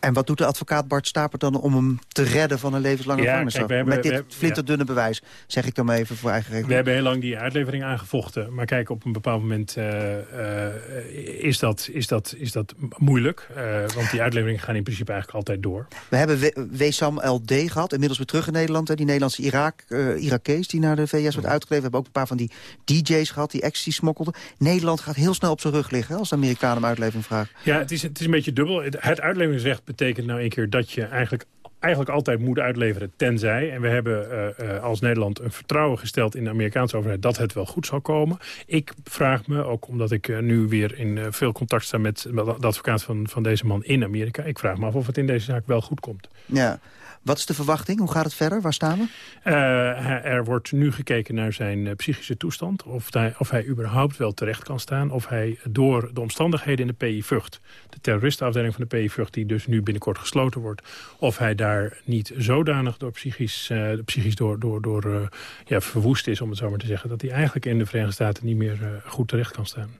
En wat doet de advocaat Bart Stapert dan om hem te redden van een levenslange ja, gevangenisstraf? kijk, we hebben, Met dit flinterdunne ja. bewijs, zeg ik dan maar even voor eigen rekening. We hebben heel lang die uitlevering aangevochten. Maar kijk, op een bepaald moment uh, uh, is, dat, is, dat, is dat moeilijk. Uh, want die uitleveringen gaan in principe eigenlijk altijd door. We hebben Wesam LD gehad, inmiddels weer terug in Nederland. Hè, die Nederlandse Irak, Irakees die naar de VS werd uitgeleverd. We hebben ook een paar van die DJ's gehad die ecstasy smokkelden. Nederland gaat heel snel op zijn rug liggen hè, als de Amerikanen om uitlevering vragen. Ja, het is, het is een beetje dubbel. Het uitleveringsrecht betekent nou een keer dat je eigenlijk eigenlijk altijd moet uitleveren tenzij. En we hebben uh, uh, als Nederland een vertrouwen gesteld in de Amerikaanse overheid... dat het wel goed zal komen. Ik vraag me, ook omdat ik uh, nu weer in veel contact sta... met de advocaat van, van deze man in Amerika... ik vraag me af of het in deze zaak wel goed komt. Ja. Wat is de verwachting? Hoe gaat het verder? Waar staan we? Uh, er wordt nu gekeken naar zijn uh, psychische toestand. Of hij, of hij überhaupt wel terecht kan staan. Of hij door de omstandigheden in de PI Vught... de terroristenafdeling van de PI Vught... die dus nu binnenkort gesloten wordt... of hij daar niet zodanig door psychisch, uh, psychisch door, door, door, ja, verwoest is... om het zo maar te zeggen... dat hij eigenlijk in de Verenigde Staten niet meer goed terecht kan staan.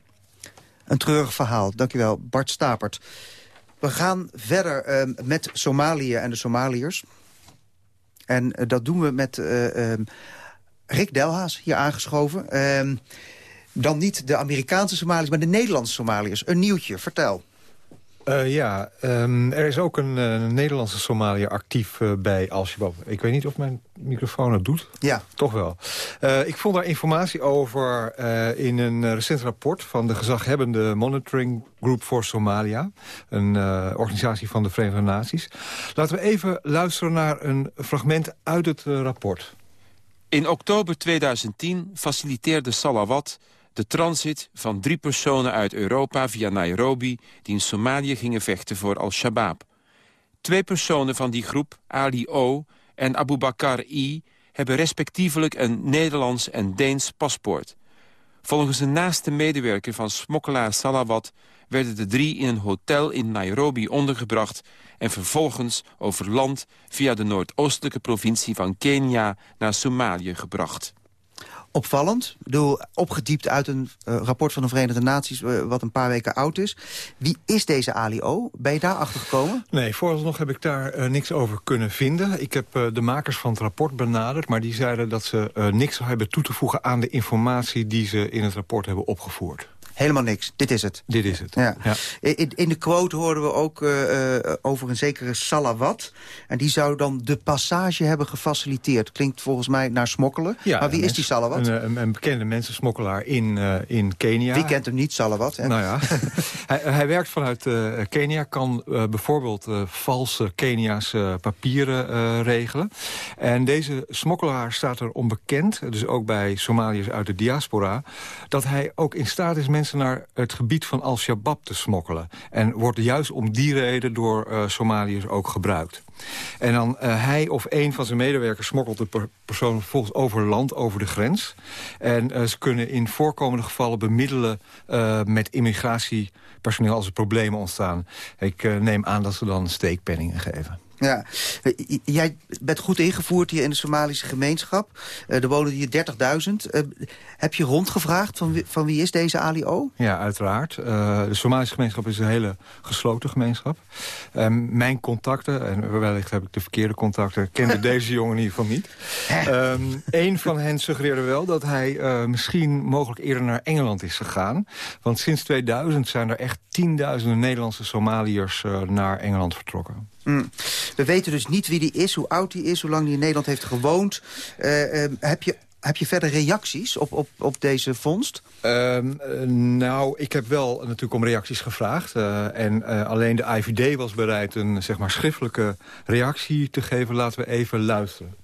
Een treurig verhaal. Dankjewel, Bart Stapert. We gaan verder uh, met Somalië en de Somaliërs. En uh, dat doen we met uh, Rick Delhaas, hier aangeschoven. Ehm, dan niet de Amerikaanse Somaliërs, maar de Nederlandse Somaliërs. Een nieuwtje, vertel. Uh, ja, um, er is ook een uh, Nederlandse Somaliër actief uh, bij Al-Shabaab. Ik weet niet of mijn microfoon het doet. Ja. Toch wel. ik vond daar informatie over in een recent rapport... van de gezaghebbende Monitoring Group for Somalia. Een organisatie van de Verenigde Naties. Laten we even luisteren naar een fragment uit het rapport. In oktober 2010 faciliteerde Salawat de transit van drie personen uit Europa via Nairobi... die in Somalië gingen vechten voor Al-Shabaab. Twee personen van die groep, Ali O. en Abu Bakar I... hebben respectievelijk een Nederlands en Deens paspoort. Volgens een naaste medewerker van smokkelaar Salawat... werden de drie in een hotel in Nairobi ondergebracht... en vervolgens over land via de noordoostelijke provincie van Kenia naar Somalië gebracht. Opvallend. Bedoel, opgediept uit een uh, rapport van de Verenigde Naties... Uh, wat een paar weken oud is. Wie is deze Ali O? Ben je daar achter gekomen? Nee, vooralsnog heb ik daar uh, niks over kunnen vinden. Ik heb de makers van het rapport benaderd... maar die zeiden dat ze niks hebben toe te voegen aan de informatie... die ze in het rapport hebben opgevoerd. Helemaal niks. Dit is het. Dit is het. Ja. In, in, de quote hoorden we ook uh, over een zekere Salawat. En die zou dan de passage hebben gefaciliteerd. Klinkt volgens mij naar smokkelen. Ja, maar wie is die Salawat? Een, een, een, bekende mensensmokkelaar in, uh, in Kenia. Wie kent hem niet, Salawat? Nou ja, hij, hij, werkt vanuit Kenia. Kan bijvoorbeeld valse Kenia's papieren regelen. En deze smokkelaar staat er onbekend. Dus ook bij Somaliërs uit de diaspora. Dat hij ook in staat is mensen naar het gebied van Al-Shabaab te smokkelen. En wordt juist om die reden door uh, Somaliërs ook gebruikt. En dan uh, hij of een van zijn medewerkers smokkelt de per persoon vervolgens over land, over de grens. En uh, ze kunnen in voorkomende gevallen bemiddelen met immigratiepersoneel als er problemen ontstaan. Ik neem aan dat ze dan steekpenningen geven. Ja, jij bent goed ingevoerd hier in de Somalische gemeenschap. Uh, er wonen hier 30.000. Uh, heb je rondgevraagd van wie, van wie is deze Ali O? Ja, uiteraard. De Somalische gemeenschap is een hele gesloten gemeenschap. Ehm, mijn contacten, en wellicht heb ik de verkeerde contacten... kende deze jongen in ieder geval niet. Um, een van hen suggereerde wel dat hij misschien mogelijk eerder naar Engeland is gegaan. Want sinds 2000 zijn er echt tienduizenden Nederlandse Somaliërs naar Engeland vertrokken. Mm. We weten dus niet wie die is, hoe oud die is, hoe lang die in Nederland heeft gewoond. Uh, uh, heb je heb je verder reacties op, op, op deze vondst? Um, uh, nou, ik heb wel natuurlijk om reacties gevraagd. Uh, en uh, alleen de IVD was bereid een zeg maar, schriftelijke reactie te geven. Laten we even luisteren.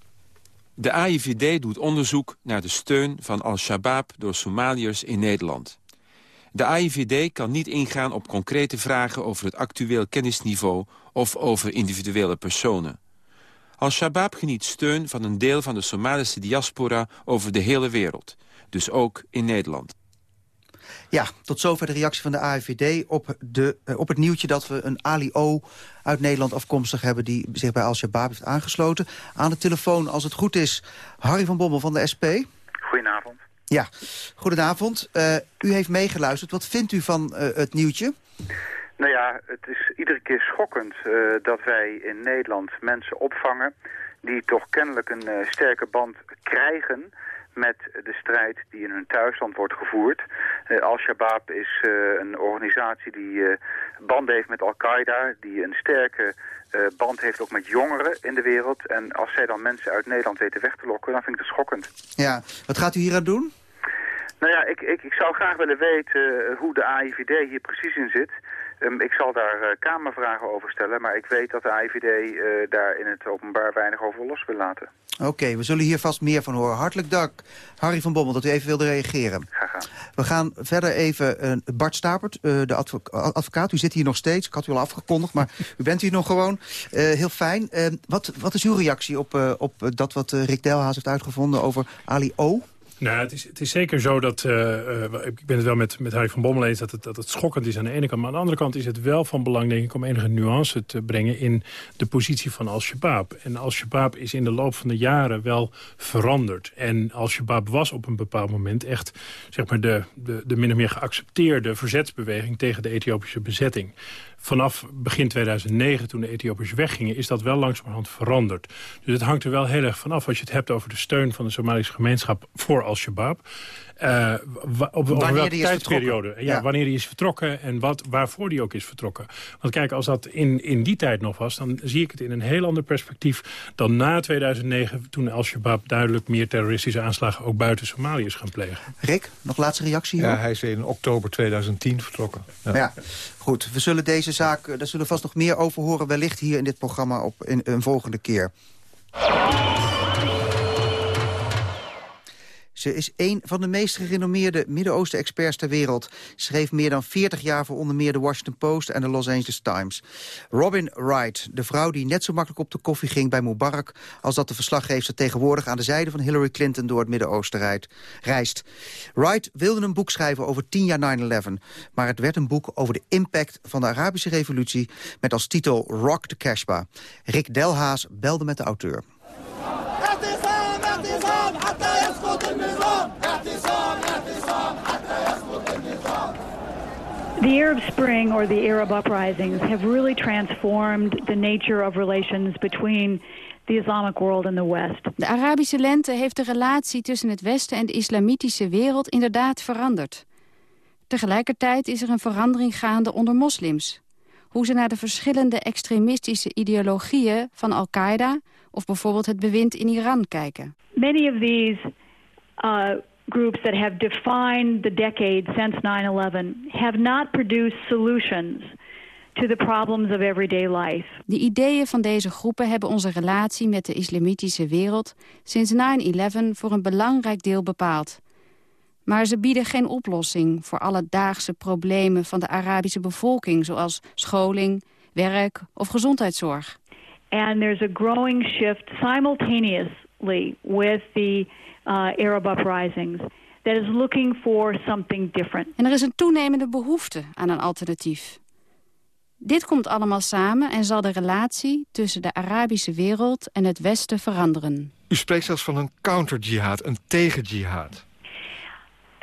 De AIVD doet onderzoek naar de steun van Al-Shabaab door Somaliërs in Nederland. De AIVD kan niet ingaan op concrete vragen over het actueel kennisniveau of over individuele personen. Al-Shabaab geniet steun van een deel van de Somalische diaspora over de hele wereld. Dus ook in Nederland. Ja, tot zover de reactie van de AIVD op, de, eh, op het nieuwtje dat we een Ali O uit Nederland afkomstig hebben... die zich bij Al-Shabaab heeft aangesloten. Aan de telefoon, als het goed is, Harry van Bommel van de SP. Goedenavond. Ja, goedenavond. Uh, u heeft meegeluisterd. Wat vindt u van uh, het nieuwtje? Nou ja, het is iedere keer schokkend uh, dat wij in Nederland mensen opvangen... die toch kennelijk een sterke band krijgen met de strijd die in hun thuisland wordt gevoerd. Uh, Al-Shabaab is een organisatie die uh, banden heeft met Al-Qaeda... die een sterke band heeft ook met jongeren in de wereld. En als zij dan mensen uit Nederland weten weg te lokken, dan vind ik het schokkend. Ja, wat gaat u hier aan doen? Nou ja, ik, ik, ik zou graag willen weten hoe de AIVD hier precies in zit... Um, ik zal daar uh, Kamervragen over stellen, maar ik weet dat de IVD uh, daar in het openbaar weinig over los wil laten. Oké, okay, we zullen hier vast meer van horen. Hartelijk dank, Harry van Bommel, dat u even wilde reageren. Graag gedaan. We gaan verder even uh, Bart Stapert, de advo advocaat. U zit hier nog steeds, ik had u al afgekondigd, maar u bent hier nog gewoon. heel fijn. wat, wat is uw reactie op, op dat wat Rick Delhaas heeft uitgevonden over Ali O? Nou, het is, het is zeker zo dat, uh, ik ben het wel met, met Harry van Bommel eens... Dat het, dat het schokkend is aan de ene kant. Maar aan de andere kant is het wel van belang, denk ik... om enige nuance te brengen in de positie van Al-Shabaab. En Al-Shabaab is in de loop van de jaren wel veranderd. En Al-Shabaab was op een bepaald moment echt... zeg maar de, de, de min of meer geaccepteerde verzetsbeweging... tegen de Ethiopische bezetting vanaf begin 2009, toen de Ethiopiërs weggingen... is dat wel langzamerhand veranderd. Dus het hangt er wel heel erg vanaf als je het hebt over de steun van de Somalische gemeenschap voor Al-Shabaab. Uh, op, over welke tijdsperiode? Ja, ja, Wanneer die is vertrokken en wat, waarvoor die ook is vertrokken. Want kijk, als dat in, in die tijd nog was... dan zie ik het in een heel ander perspectief dan na 2009... toen Al-Shabaab duidelijk meer terroristische aanslagen... ook buiten Somalië is gaan plegen. Rick, nog laatste reactie hier? Ja, hij is in oktober 2010 vertrokken. Ja. ja. Goed, we zullen deze zaak, daar zullen we vast nog meer over horen... wellicht hier in dit programma op in, een volgende keer. Ze is een van de meest gerenommeerde Midden-Oosten-experts ter wereld. Schreef meer dan 40 jaar voor onder meer de Washington Post en de Los Angeles Times. Robin Wright, de vrouw die net zo makkelijk op de koffie ging bij Mubarak... als dat de verslaggever tegenwoordig aan de zijde van Hillary Clinton door het Midden-Oosten reist. Wright wilde een boek schrijven over 10 jaar 9-11... maar het werd een boek over de impact van de Arabische revolutie... met als titel Rock the Casbah. Rick Delhaas belde met de auteur. The Arab Spring or the Arab uprisings have really transformed the nature of relations between the Islamic world and the West. De Arabische lente heeft de relatie tussen het Westen en de islamitische wereld inderdaad veranderd. Tegelijkertijd is er een verandering gaande onder moslims. Hoe ze naar de verschillende extremistische ideologieën van Al-Qaeda, of bijvoorbeeld het bewind in Iran kijken. Many of these uh, groups that have defined the decade since 9-11... have not produced solutions to the problems of everyday life. De ideeën van deze groepen hebben onze relatie met de islamitische wereld... sinds 9-11 voor een belangrijk deel bepaald... Maar ze bieden geen oplossing voor alledaagse problemen van de Arabische bevolking... zoals scholing, werk of gezondheidszorg. And there's a growing shift simultaneously with the uh, Arab uprisings that is looking for something different. En er is een toenemende behoefte aan een alternatief. Dit komt allemaal samen en zal de relatie tussen de Arabische wereld en het Westen veranderen. U spreekt zelfs van een counter-jihad, een tegen-jihad.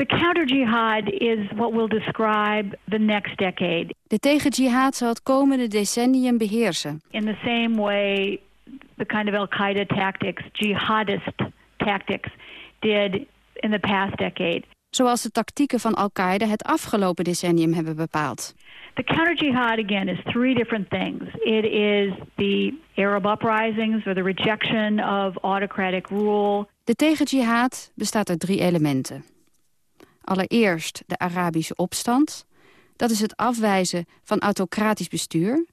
The counter-jihad is what will describe the next decade. De tegen-jihad zal het komende decennium beheersen. In the same way the kind of Al-Qaeda tactics, jihadist tactics, did in the past decade. Zoals de tactieken van Al-Qaeda het afgelopen decennium hebben bepaald. The counter-jihad, again, is three different things. It is the Arab uprisings or the rejection of autocratic rule. De tegen-jihad bestaat uit drie elementen. Allereerst de Arabische opstand. Dat is het afwijzen van autocratisch bestuur.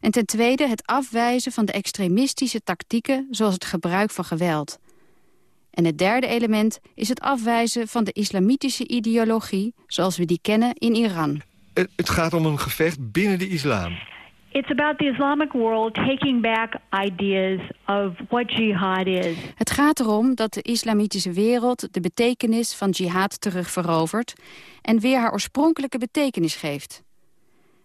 En ten tweede het afwijzen van de extremistische tactieken... zoals het gebruik van geweld. En het derde element is het afwijzen van de islamitische ideologie... zoals we die kennen in Iran. Het gaat om een gevecht binnen de islam. It's about the Islamic world taking back ideas of what jihad is. Het gaat erom dat de islamitische wereld de betekenis van jihad terugverovert... en weer haar oorspronkelijke betekenis geeft.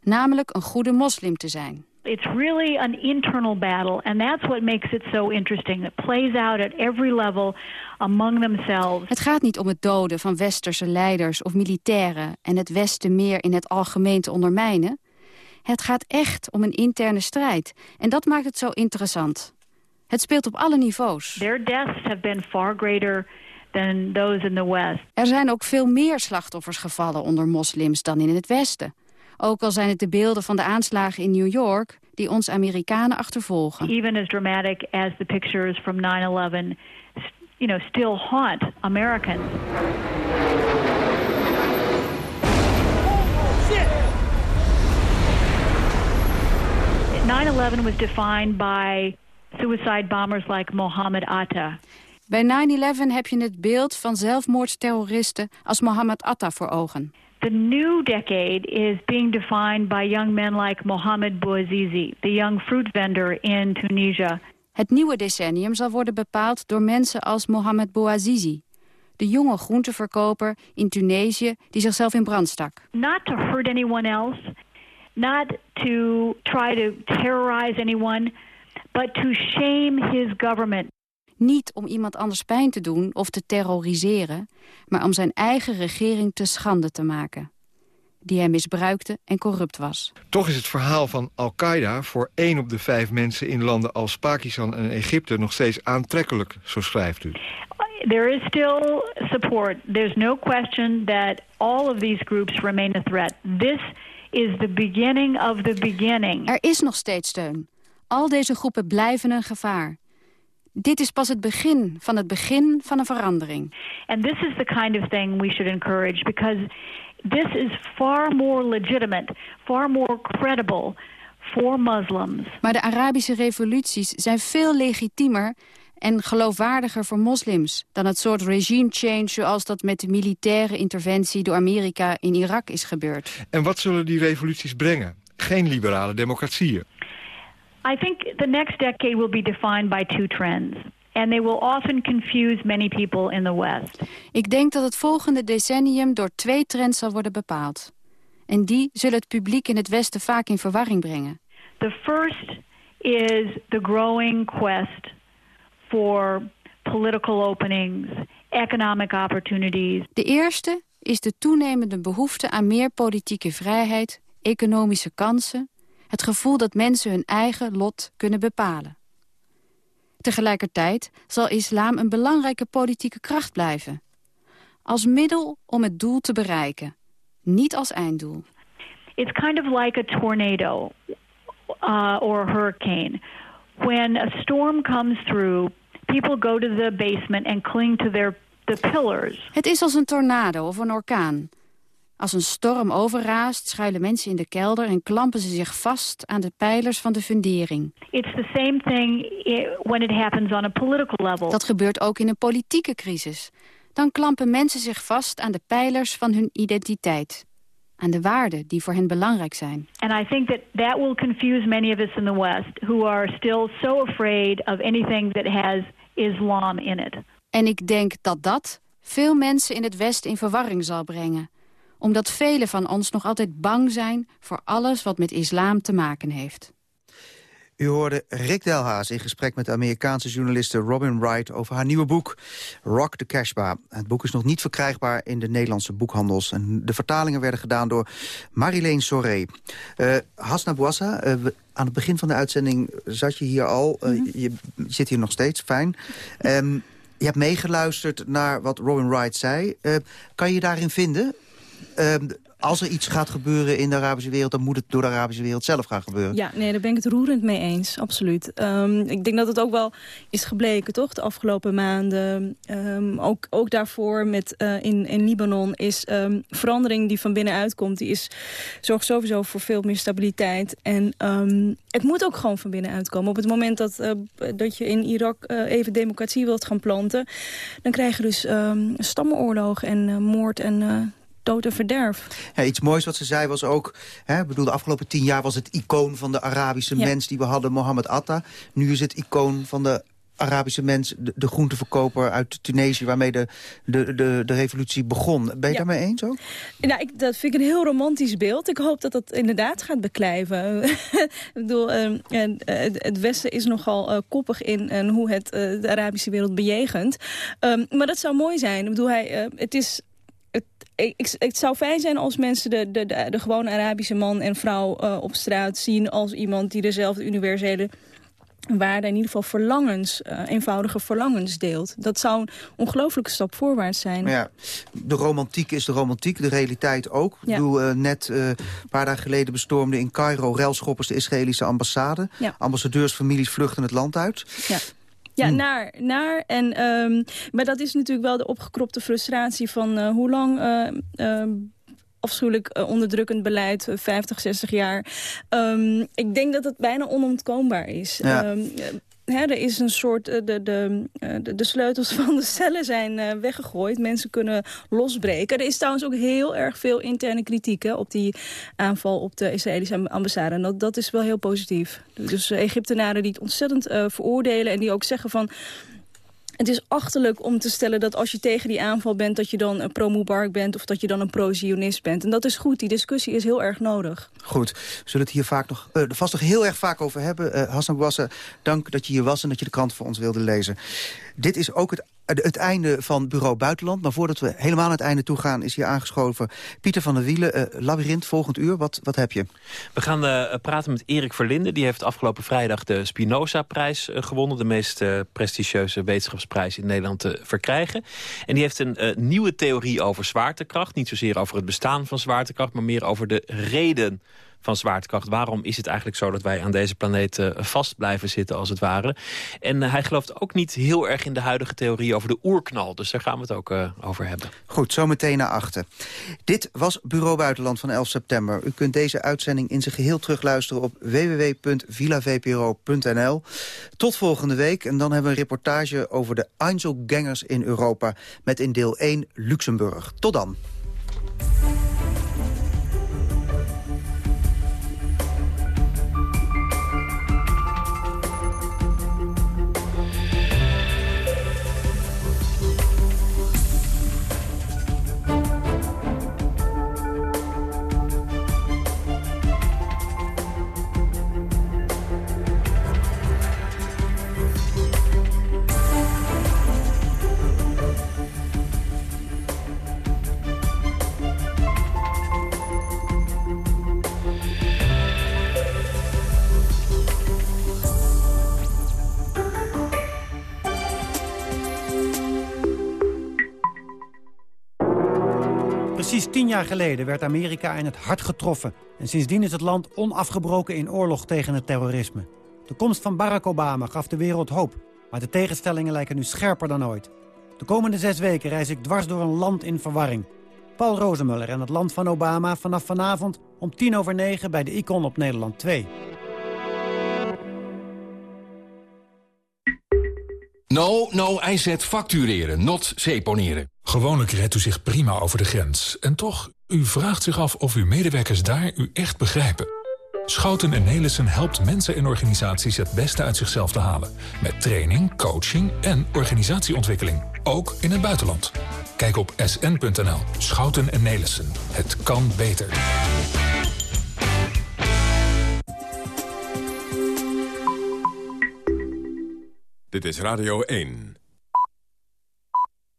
Namelijk een goede moslim te zijn. It's really an internal battle, and that's what makes it so interesting. It plays out at every level among themselves. Het gaat niet om het doden van westerse leiders of militairen... en het Westen meer in het algemeen te ondermijnen... Het gaat echt om een interne strijd. En dat maakt het zo interessant. Het speelt op alle niveaus. Their deaths have been far greater than those in the West. Er zijn ook veel meer slachtoffers gevallen onder moslims dan in het Westen. Ook al zijn het de beelden van de aanslagen in New York die ons Amerikanen achtervolgen. Even as dramatic as the pictures from 9/11, you know, still haunt Americans. 9-11 was defined by suicide bombers like Mohammed Atta. Bij 9-11 heb je het beeld van zelfmoordsterroristen als Mohammed Atta voor ogen. The new decade is being defined by young men like Mohammed Bouazizi, the young fruit vendor in Tunisia. Het nieuwe decennium zal worden bepaald door mensen als Mohammed Bouazizi, de jonge groenteverkoper in Tunesië die zichzelf in brand stak. Not to hurt anyone else, not to try to terrorize anyone, but to shame his government. Niet om iemand anders pijn te doen of te terroriseren, maar om zijn eigen regering te schande te maken. Die hij misbruikte en corrupt was. Toch is het verhaal van Al-Qaeda voor één op de vijf mensen in landen als Pakistan en Egypte nog steeds aantrekkelijk, zo schrijft u. There is still support. There's no question that all of these groups remain a threat. This is the beginning of the beginning. Er is nog steeds steun. Al deze groepen blijven een gevaar. Dit is pas het begin van het begin van een verandering. And this is the kind of thing we should encourage because this is far more legitimate, far more credible for Muslims. Maar de Arabische revoluties zijn veel legitiemer en geloofwaardiger voor moslims... dan het soort regime change zoals dat met de militaire interventie... door Amerika in Irak is gebeurd. En wat zullen die revoluties brengen? Geen liberale democratieën. I think the next decade will be defined by two trends. And they will often confuse many people in the West. Ik denk dat het volgende decennium door twee trends zal worden bepaald. En die zullen het publiek in het Westen vaak in verwarring brengen. The first is the growing quest for political openings, economic opportunities. De eerste is de toenemende behoefte aan meer politieke vrijheid, economische kansen... het gevoel dat mensen hun eigen lot kunnen bepalen. Tegelijkertijd zal islam een belangrijke politieke kracht blijven. Als middel om het doel te bereiken, niet als einddoel. It's kind of like a tornado uh, or a hurricane. When a storm comes through, people go to the basement and cling to their the pillars. Het is als een tornado of een orkaan. Als een storm overraast, schuilen mensen in de kelder... en klampen ze zich vast aan de pijlers van de fundering. It's the same thing when it happens on a political level. Dat gebeurt ook in een politieke crisis. Dan klampen mensen zich vast aan de pijlers van hun identiteit. Aan de waarden die voor hen belangrijk zijn. And I think that that will confuse many of us in the West... who are still so afraid of anything that has Islam in it. En ik denk dat dat veel mensen in het Westen in verwarring zal brengen omdat velen van ons nog altijd bang zijn voor alles wat met islam te maken heeft. U hoorde Rick Delhaas in gesprek met de Amerikaanse journaliste Robin Wright over haar nieuwe boek Rock the Cashba. Het boek is nog niet verkrijgbaar in de Nederlandse boekhandels. En de vertalingen werden gedaan door Marilene Soré. Uh, Hasna Bouassa, uh, aan het begin van de uitzending zat je hier al. Uh, mm -hmm. je, zit hier nog steeds, fijn. Um, je hebt meegeluisterd naar wat Robin Wright zei. kan je daarin vinden? Um, als er iets gaat gebeuren in de Arabische wereld... dan moet het door de Arabische wereld zelf gaan gebeuren. Ja, nee, daar ben ik het roerend mee eens, absoluut. Um, ik denk dat het ook wel is gebleken, toch, de afgelopen maanden. Um, ook, ook daarvoor met, uh, in, in Libanon is verandering die van binnenuit komt... die is, zorgt sowieso voor veel meer stabiliteit. En het moet ook gewoon van binnenuit komen. Op het moment dat, uh, dat je in Irak uh, even democratie wilt gaan planten... dan krijg je dus stammenoorlog en moord en dood en verderf. Ja, iets moois wat ze zei was ook... Hè, bedoel, de afgelopen tien jaar was het icoon van de Arabische ja. mens die we hadden, Mohammed Atta. Nu is het icoon van de Arabische mens, de, de groenteverkoper uit Tunesië... waarmee de, de, de, de revolutie begon. Ben je ja. daarmee eens ook? Nou, ik, dat vind ik een heel romantisch beeld. Ik hoop dat dat inderdaad gaat beklijven. ik bedoel, uh, het Westen is nogal uh, koppig in uh, hoe het de Arabische wereld bejegent. Um, maar dat zou mooi zijn. Ik bedoel, hij, het is ik, het zou fijn zijn als mensen de, de, de, de gewone Arabische man en vrouw uh, op straat zien... als iemand die dezelfde universele waarden, in ieder geval verlangens, uh, eenvoudige verlangens deelt. Dat zou een ongelooflijke stap voorwaarts zijn. Ja, de romantiek is de romantiek, de realiteit ook. Ja. Ik bedoel, uh, net uh, een paar dagen geleden bestormden in Cairo... relschoppers de Israëlische ambassade. Ja. Ambassadeursfamilies vluchten het land uit. Ja. Ja, hm. naar. naar. En, um, maar dat is natuurlijk wel de opgekropte frustratie van uh, hoe lang... Uh, uh, afschuwelijk uh, onderdrukkend beleid, 50, 60 jaar. Um, ik denk dat het bijna onontkoombaar is. Ja. Um, He, er is een soort, de, de, de, de, sleutels van de cellen zijn uh, weggegooid. Mensen kunnen losbreken. Er is trouwens ook heel erg veel interne kritiek hè, op die aanval op de Israëlische ambassade. En dat, is wel heel positief. Dus Egyptenaren die het ontzettend veroordelen en die ook zeggen van... Het is achterlijk om te stellen dat als je tegen die aanval bent... dat je dan een pro-Mubarak bent of dat je dan een pro-Zionist bent. En dat is goed, die discussie is heel erg nodig. Goed, we zullen het hier vaak nog, uh, vast nog heel erg vaak over hebben. Uh, Hassan Bouassa, dank dat je hier was en dat je de krant voor ons wilde lezen. Dit is ook het het einde van Bureau Buitenland. Maar voordat we helemaal aan het einde toe gaan... is hier aangeschoven Pieter van der Wielen. Uh, Labyrinth, volgend uur. Wat, wat heb je? We gaan uh, praten met Erik Verlinde. Die heeft afgelopen vrijdag de Spinoza-prijs gewonnen. De meest prestigieuze wetenschapsprijs in Nederland te verkrijgen. En die heeft een nieuwe theorie over zwaartekracht. Niet zozeer over het bestaan van zwaartekracht... maar meer over de reden van zwaartekracht. Waarom is het eigenlijk zo dat wij aan deze planeet uh, vast blijven zitten als het ware? En uh, hij gelooft ook niet heel erg in de huidige theorie over de oerknal. Dus daar gaan we het ook uh, over hebben. Goed, zometeen naar achter. Dit was Bureau Buitenland van 11 september. U kunt deze uitzending in zijn geheel terugluisteren op www.villavpro.nl. Tot volgende week. En dan hebben we een reportage over de Einzelgangers in Europa... met in deel 1 Luxemburg. Tot dan. Jaar geleden werd Amerika in het hart getroffen. En sindsdien is het land onafgebroken in oorlog tegen het terrorisme. De komst van Barack Obama gaf de wereld hoop. Maar de tegenstellingen lijken nu scherper dan ooit. De komende zes weken reis ik dwars door een land in verwarring. Paul Rozemuller en het land van Obama vanaf vanavond om tien over negen bij de Icon op Nederland 2. No, no, IZ factureren, not seponeren. Gewoonlijk redt u zich prima over de grens. En toch, u vraagt zich af of uw medewerkers daar u echt begrijpen. Schouten en Nelissen helpt mensen en organisaties het beste uit zichozelf te halen. Met training, coaching en organisatieontwikkeling. Ook in het buitenland. Kijk op sn.nl. Schouten en Nelissen. Het kan beter. Dit is Radio 1.